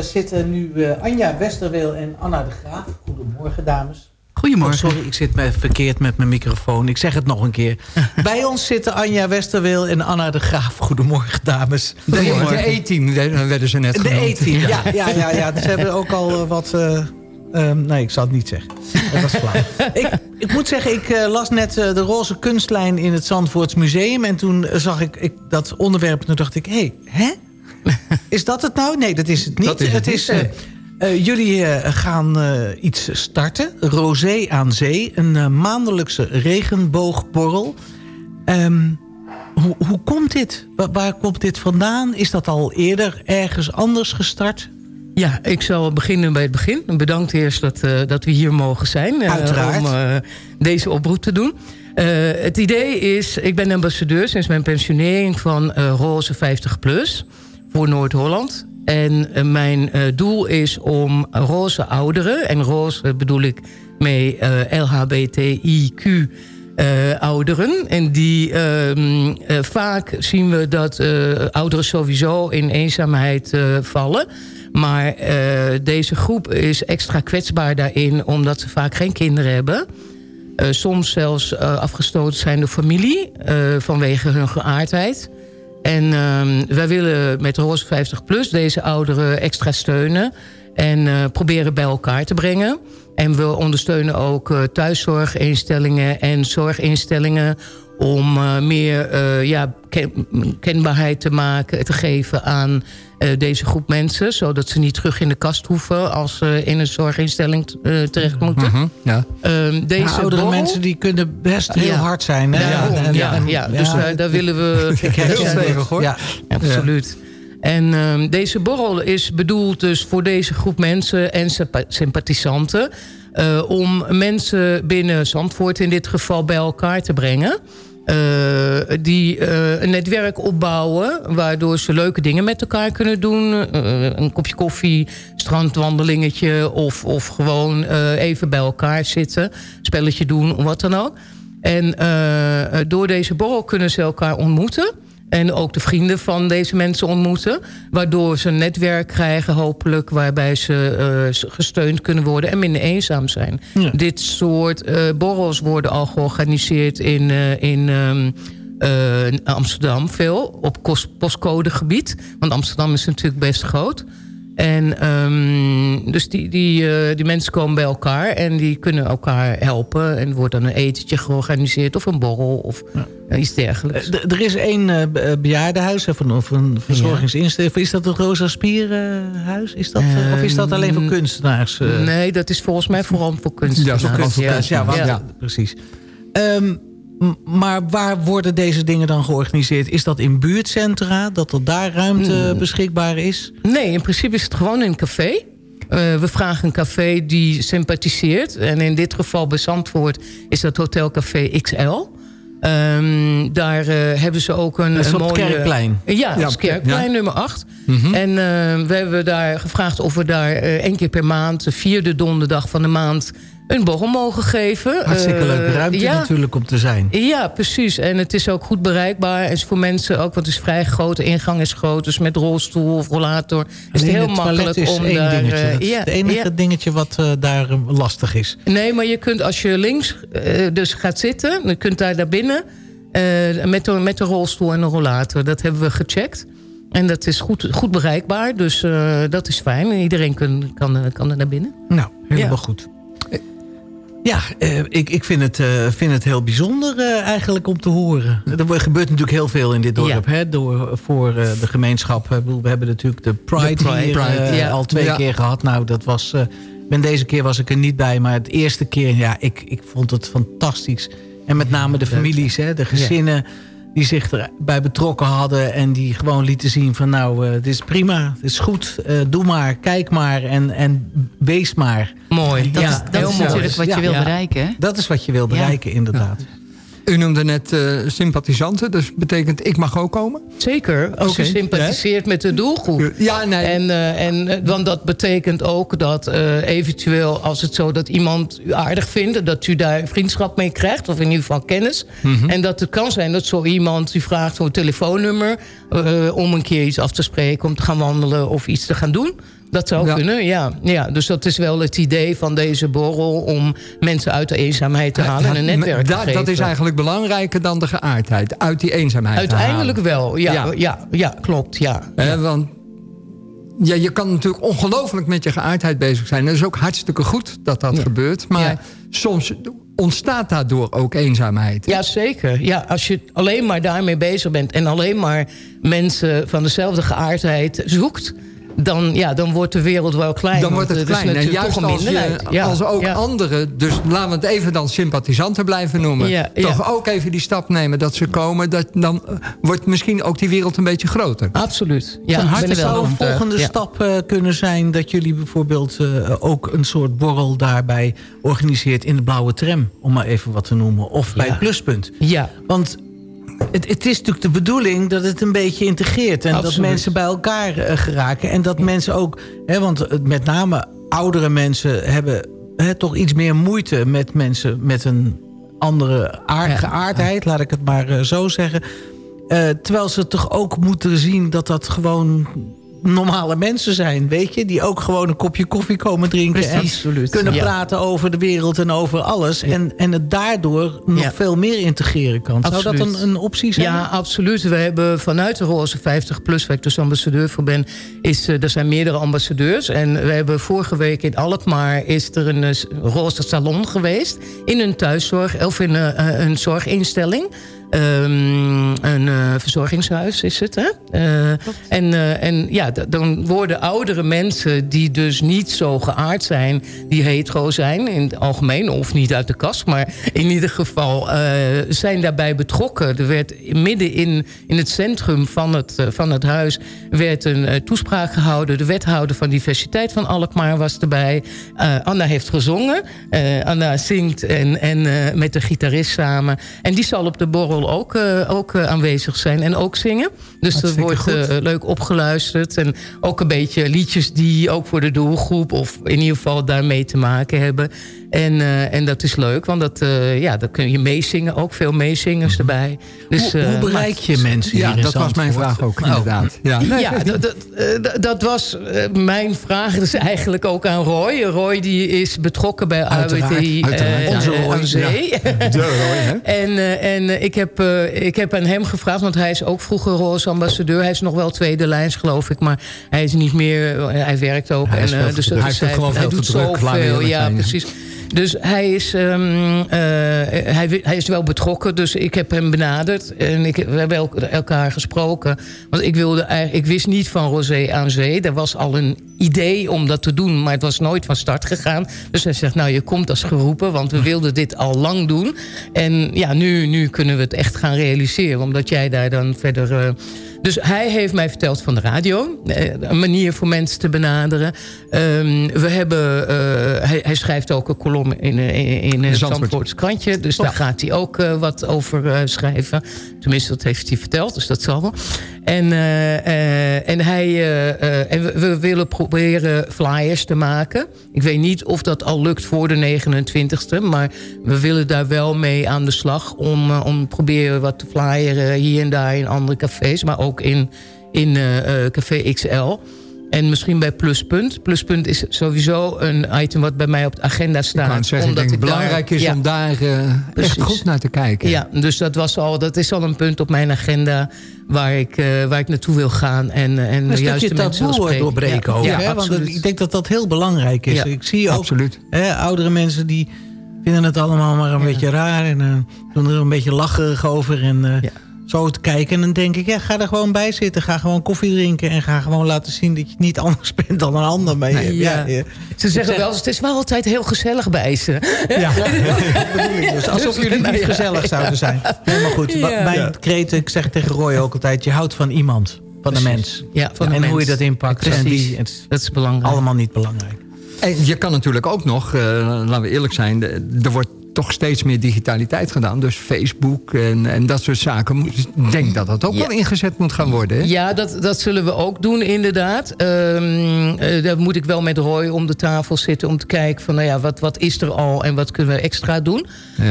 zitten nu eh, Anja Westerweel en Anna de Graaf. Goedemorgen, dames. Goedemorgen. Oh, sorry, ik zit me verkeerd met mijn microfoon. Ik zeg het nog een keer. bij ons zitten Anja Westerweel en Anna de Graaf. Goedemorgen, dames. De, de E-team werden ze net De genoemd. E-team, ja, ja, ja, ja. Ze hebben ook al eh, wat... eh, ehm, nee, ik zal het niet zeggen. Dat was flauw. ik, ik moet zeggen, ik eh, las net eh, de roze kunstlijn in het Zandvoorts Museum. En toen eh, zag ik, ik dat onderwerp en toen dacht ik... Hé, hey, hè? Is dat het nou? Nee, dat is het niet. Dat is het niet, eh, eh, jullie eh, gaan iets starten. Rosé aan Zee. Een maandelijkse regenboogborrel. Ehm, hoe, hoe komt dit? Wa- waar komt dit vandaan? Is dat al eerder ergens anders gestart? Ja, ik zal beginnen bij het begin. Bedankt eerst dat, dat we hier mogen zijn. Uiteraard. Om deze oproep te doen. Het idee is, ik ben ambassadeur sinds mijn pensionering van Roze 50 Plus voor Noord-Holland. En eh, mijn eh, doel is om roze ouderen, en roze bedoel ik mee eh, LHBTIQ eh, ouderen. En die ehm, eh, vaak zien we dat ouderen sowieso in eenzaamheid vallen. Maar deze groep is extra kwetsbaar daarin... omdat ze vaak geen kinderen hebben. Soms zelfs afgestoten zijn door familie... vanwege hun geaardheid. En ehm, wij willen met Roze 50 Plus deze ouderen extra steunen... en eh, proberen bij elkaar te brengen. En we ondersteunen ook eh, thuiszorginstellingen en zorginstellingen... om eh, meer ja, ken- kenbaarheid te maken, te geven aan deze groep mensen... zodat ze niet terug in de kast hoeven als ze in een zorginstelling eh, terecht moeten. Mhm, ja. Ehm, deze Ja, oudere borrel- mensen die kunnen best heel Ja. hard zijn. Hè? Daarom, ja, ja, dus daar, daar willen we... Ik herken Heel stevig, hoor. Ja. Absoluut. En ehm, deze borrel is bedoeld dus voor deze groep mensen en sympa- sympathisanten... eh, om mensen binnen Zandvoort in dit geval bij elkaar te brengen... eh, die eh, een netwerk opbouwen... waardoor ze leuke dingen met elkaar kunnen doen. Eh, een kopje koffie, strandwandelingetje... of, of gewoon even bij elkaar zitten, spelletje doen, wat dan ook. En door deze borrel kunnen ze elkaar ontmoeten... En ook de vrienden van deze mensen ontmoeten. Waardoor ze een netwerk krijgen hopelijk... waarbij ze eh, gesteund kunnen worden en minder eenzaam zijn. Dit soort eh, borrels worden al georganiseerd in, eh, in ehm, eh, Amsterdam veel. Op postcodegebied. Want Amsterdam is natuurlijk best groot. En ehm, dus die, die, eh, die mensen komen bij elkaar en die kunnen elkaar helpen. En er wordt dan een etentje georganiseerd of een borrel of eh, iets dergelijks. D- Er is één eh, eh, bejaardenhuis of een, of een verzorgingsinstelling. Is dat het Rosa Spierenhuis? Is dat, eh, of is dat alleen voor kunstenaars? eh? Nee, dat is volgens mij vooral voor kunstenaars. Ja, voor kunstenaars. Ja, want- Ja. precies. Ehm, maar waar worden deze dingen dan georganiseerd? Is dat in buurtcentra? Dat er daar ruimte Hmm. beschikbaar is? Nee, in principe is het gewoon een café. Eh, we vragen een café die sympathiseert. En in dit geval bij Zandvoort is dat Hotelcafé XL. Ehm, daar eh, hebben ze ook een, Dat is een mooie... Kerkplein. Ja, Ja, Kerkplein ja. nummer 8. En uh, we hebben daar gevraagd of we daar uh, één keer per maand... de vierde donderdag van de maand een borrel mogen geven. Hartstikke leuke ruimte ja. natuurlijk om te zijn. Ja, precies. En het is ook goed bereikbaar. En voor mensen ook, want het is vrij groot. De ingang is groot, dus met rolstoel of rollator. Is het heel makkelijk is om één daar... Dingetje. Dat ja, het enige ja. dingetje wat uh, daar lastig is. Nee, maar je kunt als je links uh, dus gaat zitten... je kunt daar naar binnen uh, met, de, met de rolstoel en een rollator. Dat hebben we gecheckt. En dat is goed, goed bereikbaar, dus uh, dat is fijn. Iedereen kan, kan, kan er naar binnen. Nou, helemaal ja. goed. Ja, uh, ik, ik vind, het, uh, vind het heel bijzonder uh, eigenlijk om te horen. Er gebeurt natuurlijk heel veel in dit dorp. Ja. Hè, door, voor de gemeenschap. We hebben natuurlijk de Pride, de Pride hier Pride, ja. al twee ja. keer gehad. Nou, dat was... ben deze keer was ik er niet bij. Maar het eerste keer, ja, ik, ik vond het fantastisch. En met name de families, hè, de gezinnen... die zich erbij betrokken hadden... en die gewoon lieten zien van nou, uh, dit is prima, dit is goed... Uh, doe maar, kijk maar en, en wees maar. Mooi, dat ja, is, dat is natuurlijk wat je wil bereiken. Hè? Dat is wat je wil bereiken, inderdaad. U noemde net uh, sympathisanten, dus betekent ik mag ook komen? Zeker, als okay. u sympathiseert ja? met de doelgroep. Ja, nee. En, uh, en, want dat betekent ook dat uh, eventueel, als het zo dat iemand u aardig vindt... dat u daar vriendschap mee krijgt, of in ieder geval kennis. Mm -hmm. En dat het kan zijn dat zo iemand u vraagt voor een telefoonnummer... om een keer iets af te spreken, om te gaan wandelen of iets te gaan doen... Dat zou ja. kunnen, ja. ja. Dus dat is wel het idee van deze borrel... om mensen uit de eenzaamheid te halen en een netwerk te geven. Dat is eigenlijk belangrijker dan de geaardheid. Uit die eenzaamheid Uiteindelijk wel, ja, ja. Ja, ja, klopt, ja. Eh, want ja, je kan natuurlijk ongelooflijk met je geaardheid bezig zijn. Het is ook hartstikke goed dat dat gebeurt. Maar soms ontstaat daardoor ook eenzaamheid. Ja, zeker. Ja, als je alleen maar daarmee bezig bent... en alleen maar mensen van dezelfde geaardheid zoekt dan, ja, dan wordt de wereld wel klein. Dan wordt het klein. En juist als, je, ja, als ook ja. anderen... dus laten we het even dan sympathisanten blijven noemen... Ja, toch ook even die stap nemen dat ze komen... Dat, dan wordt misschien ook die wereld een beetje groter. Absoluut. Ja, het zou een volgende stap uh, kunnen zijn... dat jullie bijvoorbeeld uh, ook een soort borrel daarbij organiseert... in de blauwe tram, om maar even wat te noemen. Of bij Pluspunt. Ja. Want het, het, is natuurlijk de bedoeling dat het een beetje integreert. En Absoluut. dat mensen bij elkaar uh, geraken. En dat ja. mensen ook... Hè, want met name oudere mensen hebben hè, toch iets meer moeite... met mensen met een andere aard, geaardheid. Laat ik het maar uh, zo zeggen. Uh, terwijl ze toch ook moeten zien dat dat gewoon normale mensen zijn, weet je? Die ook gewoon een kopje koffie komen drinken. Precies, en kunnen ja. praten over de wereld en over alles. Ja. En, en het daardoor nog ja. veel meer integreren kan. Absoluut. Zou dat een, een optie zijn? Ja, absoluut. We hebben vanuit de Roze 50 Plus, waar ik dus ambassadeur voor ben... Is, er zijn meerdere ambassadeurs. En we hebben vorige week in Alkmaar... is er een, een roze salon geweest. In een thuiszorg of in een, een zorginstelling... Um, een uh, verzorgingshuis is het. Hè? Uh, en, uh, en ja, dan worden oudere mensen die dus niet zo geaard zijn... die hetero zijn in het algemeen, of niet uit de kast... maar in ieder geval zijn daarbij betrokken. Er werd midden in, in het centrum van het, van het huis... werd een toespraak gehouden. De wethouder van diversiteit van Alkmaar was erbij. Anna heeft gezongen. Anna zingt en, en met de gitarist samen. En die zal op de borrel ook, uh, ook uh, aanwezig zijn en ook zingen. Dus er wordt uh, leuk opgeluisterd. En ook een beetje liedjes die ook voor de doelgroep... of in ieder geval daarmee te maken hebben. En, uh, en dat is leuk, want dat, uh, ja, dan kun je meezingen. Ook veel meezingers erbij. Dus, hoe, hoe bereik je mensen ja, hier dat was mijn vraag ook, inderdaad. Ja, nee, ja dat, dat was mijn vraag dus eigenlijk ook aan Roy. Roy die is betrokken bij AWT Onze Roy. aan Zee. Ja. De Roy, hè? en, en ik, heb, ik heb aan hem gevraagd, want hij is ook vroeger roze ambassadeur. Hij is nog wel tweede lijns, geloof ik. Maar hij is niet meer, hij werkt ook. Hij, en, dus, hij, dus hij, hij doet zoveel. Ja, precies. Dus hij is, um, uh, hij, hij, is wel betrokken. Dus ik heb hem benaderd. En ik, we hebben elkaar gesproken. Want ik, wilde ik wist niet van Rosé aan Zee. Er was al een idee om dat te doen. Maar het was nooit van start gegaan. Dus hij zegt, nou je komt als geroepen. Want we wilden dit al lang doen. En ja, nu, nu kunnen we het echt gaan realiseren. Omdat jij daar dan verder... Uh, dus hij heeft mij verteld van de radio. Een manier voor mensen te benaderen. Um, we hebben, uh, hij, hij, schrijft ook een kolom in, in, in een Zandvoorts krantje. Dus daar gaat hij ook wat over schrijven. Tenminste, dat heeft hij verteld, dus dat zal wel. En, en, hij, en we, we, willen proberen flyers te maken. Ik weet niet of dat al lukt voor de 29e. Maar we willen daar wel mee aan de slag. Om, om proberen wat te flyeren hier en daar in andere cafés. Maar ook in, in Café XL. En misschien bij Pluspunt. Pluspunt is sowieso een item wat bij mij op de agenda staat. Ik zeggen, omdat ik denk, belangrijk is om daar uh, echt goed naar te kijken. Ja, dus dat, was al, dat is al een punt op mijn agenda waar ik, uh, waar ik naartoe wil gaan. En, uh, en juist de mensen wil doorbreken ja, ook. Ja, hè? Want ik denk dat dat heel belangrijk is. ik zie ook absoluut. Hè, oudere mensen die vinden het allemaal maar een beetje raar. En doen er een beetje lacherig over. En zo te kijken. En dan denk ik, ja, ga er gewoon bij zitten. Ga gewoon koffie drinken. En ga gewoon laten zien dat je niet anders bent dan een ander. Maar je, ja. ja. Ze zeggen wel, het is wel altijd heel gezellig bij ze. Ja, dus. Alsof jullie niet gezellig zouden zijn. Helemaal goed. Mijn kreet, ik zeg tegen Roy ook altijd... je houdt van iemand, van de mens. Ja, van de en mens. hoe je dat inpakt. Precies, en dat is belangrijk. Allemaal niet belangrijk. En je kan natuurlijk ook nog, uh, laten we eerlijk zijn... er wordt toch steeds meer digitaliteit gedaan. Dus Facebook en, en dat soort zaken. Ik denk dat dat ook wel ingezet moet gaan worden. Hè? Ja, dat, dat zullen we ook doen inderdaad. Um, daar moet ik wel met Roy om de tafel zitten... om te kijken van nou ja, wat, wat is er al en wat kunnen we extra doen. Uh,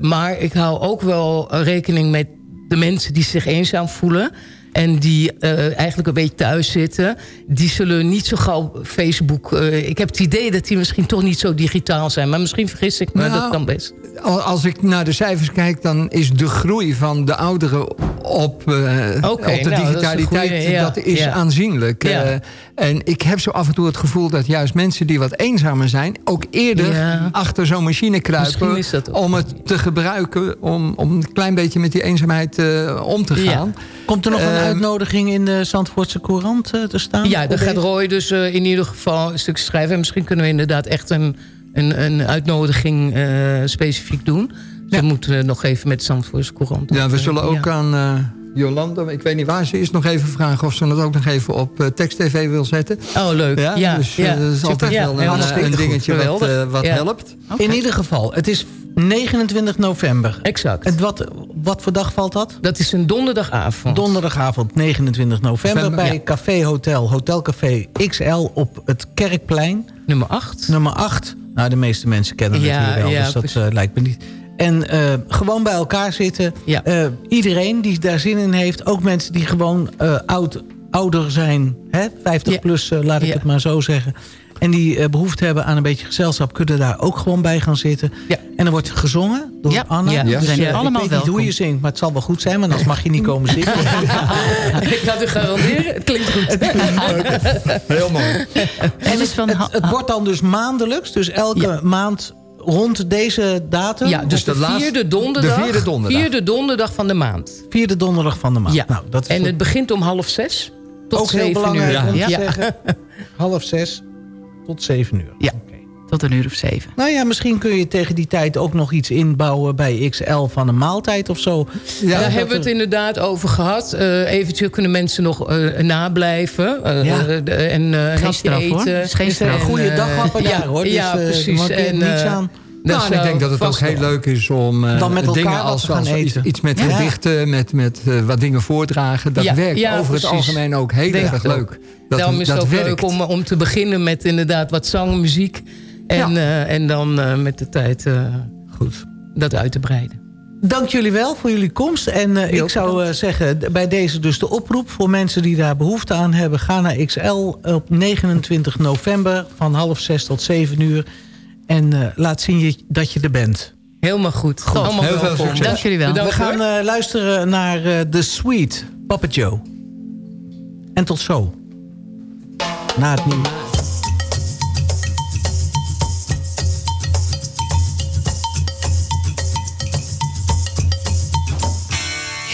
maar ik hou ook wel rekening met de mensen die zich eenzaam voelen en die uh, eigenlijk een beetje thuis zitten... die zullen niet zo gauw Facebook... Uh, ik heb het idee dat die misschien toch niet zo digitaal zijn. Maar misschien vergis ik me, nou, dat kan best. Als ik naar de cijfers kijk... dan is de groei van de ouderen op, uh, okay, op de nou, digitaliteit... dat is, ja, dat is ja. aanzienlijk. Ja. En ik heb zo af en toe het gevoel dat juist mensen die wat eenzamer zijn... ook eerder achter zo'n machine kruipen... om het te gebruiken... om, om een klein beetje met die eenzaamheid om te gaan. Komt er nog een uitnodiging in de Zandvoortse Courant uh, te staan? Ja, daar gaat Roy dus uh, in ieder geval een stuk schrijven. En misschien kunnen we inderdaad echt een, een, een uitnodiging uh, specifiek doen. Dus ja. we moeten nog even met Zandvoortse Courant. Ja, we zullen ook ja. aan... Jolanda, ik weet niet waar ze is, nog even vragen... of ze het ook nog even op uh, tekst-tv wil zetten. Oh, leuk. Ja, ja dus ja. dat is altijd wel een, een dingetje wat, uh, wat helpt. Okay. In ieder geval, het is 29 november. Exact. En wat, wat voor dag valt dat? Dat is een donderdagavond. Donderdagavond, 29 november... november bij ja. Café Hotel, Hotelcafé XL op het Kerkplein. Nummer 8. Nummer 8. Nou, de meeste mensen kennen het hier wel, dus dat uh, lijkt me niet... En uh, gewoon bij elkaar zitten. Ja. Uh, iedereen die daar zin in heeft. Ook mensen die gewoon uh, oud, ouder zijn. Hè? 50 ja. plus, laat ik ja. het maar zo zeggen. En die behoefte hebben aan een beetje gezelschap... kunnen daar ook gewoon bij gaan zitten. Ja. En er wordt gezongen door ja. Anna. Ja. Dus ja. allemaal ik weet niet hoe je zingt, maar het zal wel goed zijn. Want anders mag je niet komen zingen. ik ga u garanderen, het klinkt goed. Het klinkt Heel mooi. En het, het, wordt dan dus maandelijks. Dus elke maand rond deze datum? Ja, dus de, de vierde, donderdag, de vierde donderdag. Vierde donderdag van de maand. Vierde donderdag van de maand. Ja. Nou, dat is en het begint om half zes tot Ook zeven heel belangrijk uur. om te ja. zeggen. half zes tot zeven uur. Ja. Tot een uur of zeven. Nou ja, misschien kun je tegen die tijd ook nog iets inbouwen bij XL van een maaltijd of zo. Ja, Daar hebben we het inderdaad over gehad. Uh, eventueel kunnen mensen nog uh, nablijven. Uh, ja. en uh, eten. Hoor. is geen en, een goede dag ja, daar hoor. Dus, ja, precies. En, niets aan. Nou, en ik denk dat het ook heel leuk is om uh, Dan met dingen als, gaan als eten. iets met ja. gedichten, met, met uh, wat dingen voordragen. Dat ja, werkt ja, over precies. het algemeen ook heel erg leuk. Dat, Daarom is dat het ook werkt. leuk om, om te beginnen met inderdaad wat zang, muziek. En, ja. uh, en dan uh, met de tijd Goed. dat uit te breiden. Dank jullie wel voor jullie komst. En uh, ik zou uh, zeggen, bij deze dus de oproep... voor mensen die daar behoefte aan hebben... ga naar XL op 29 november van half zes tot zeven uur... en uh, laat zien je, dat je er bent. Helemaal goed. goed. Allemaal Heel veel succes. Dank jullie wel. We gaan luisteren naar The Sweet, Papa Joe. En tot zo. Na het nieuws.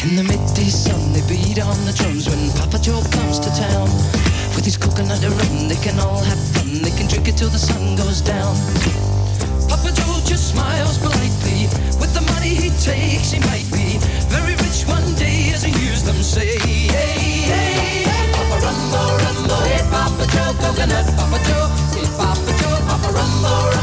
In the midday sun, they beat on the drums when Papa Joe comes to town. With his coconut rum, they can all have fun. They can drink it till the sun goes down. Papa Joe just smiles politely. With the money he takes, he might be very rich one day, as he hears them say. Hey, hey, hey, Papa Rumbo, Rumbo, hey, Papa Joe, coconut, Papa Joe, hey, Papa Joe, Papa Rumbo, Rumbo.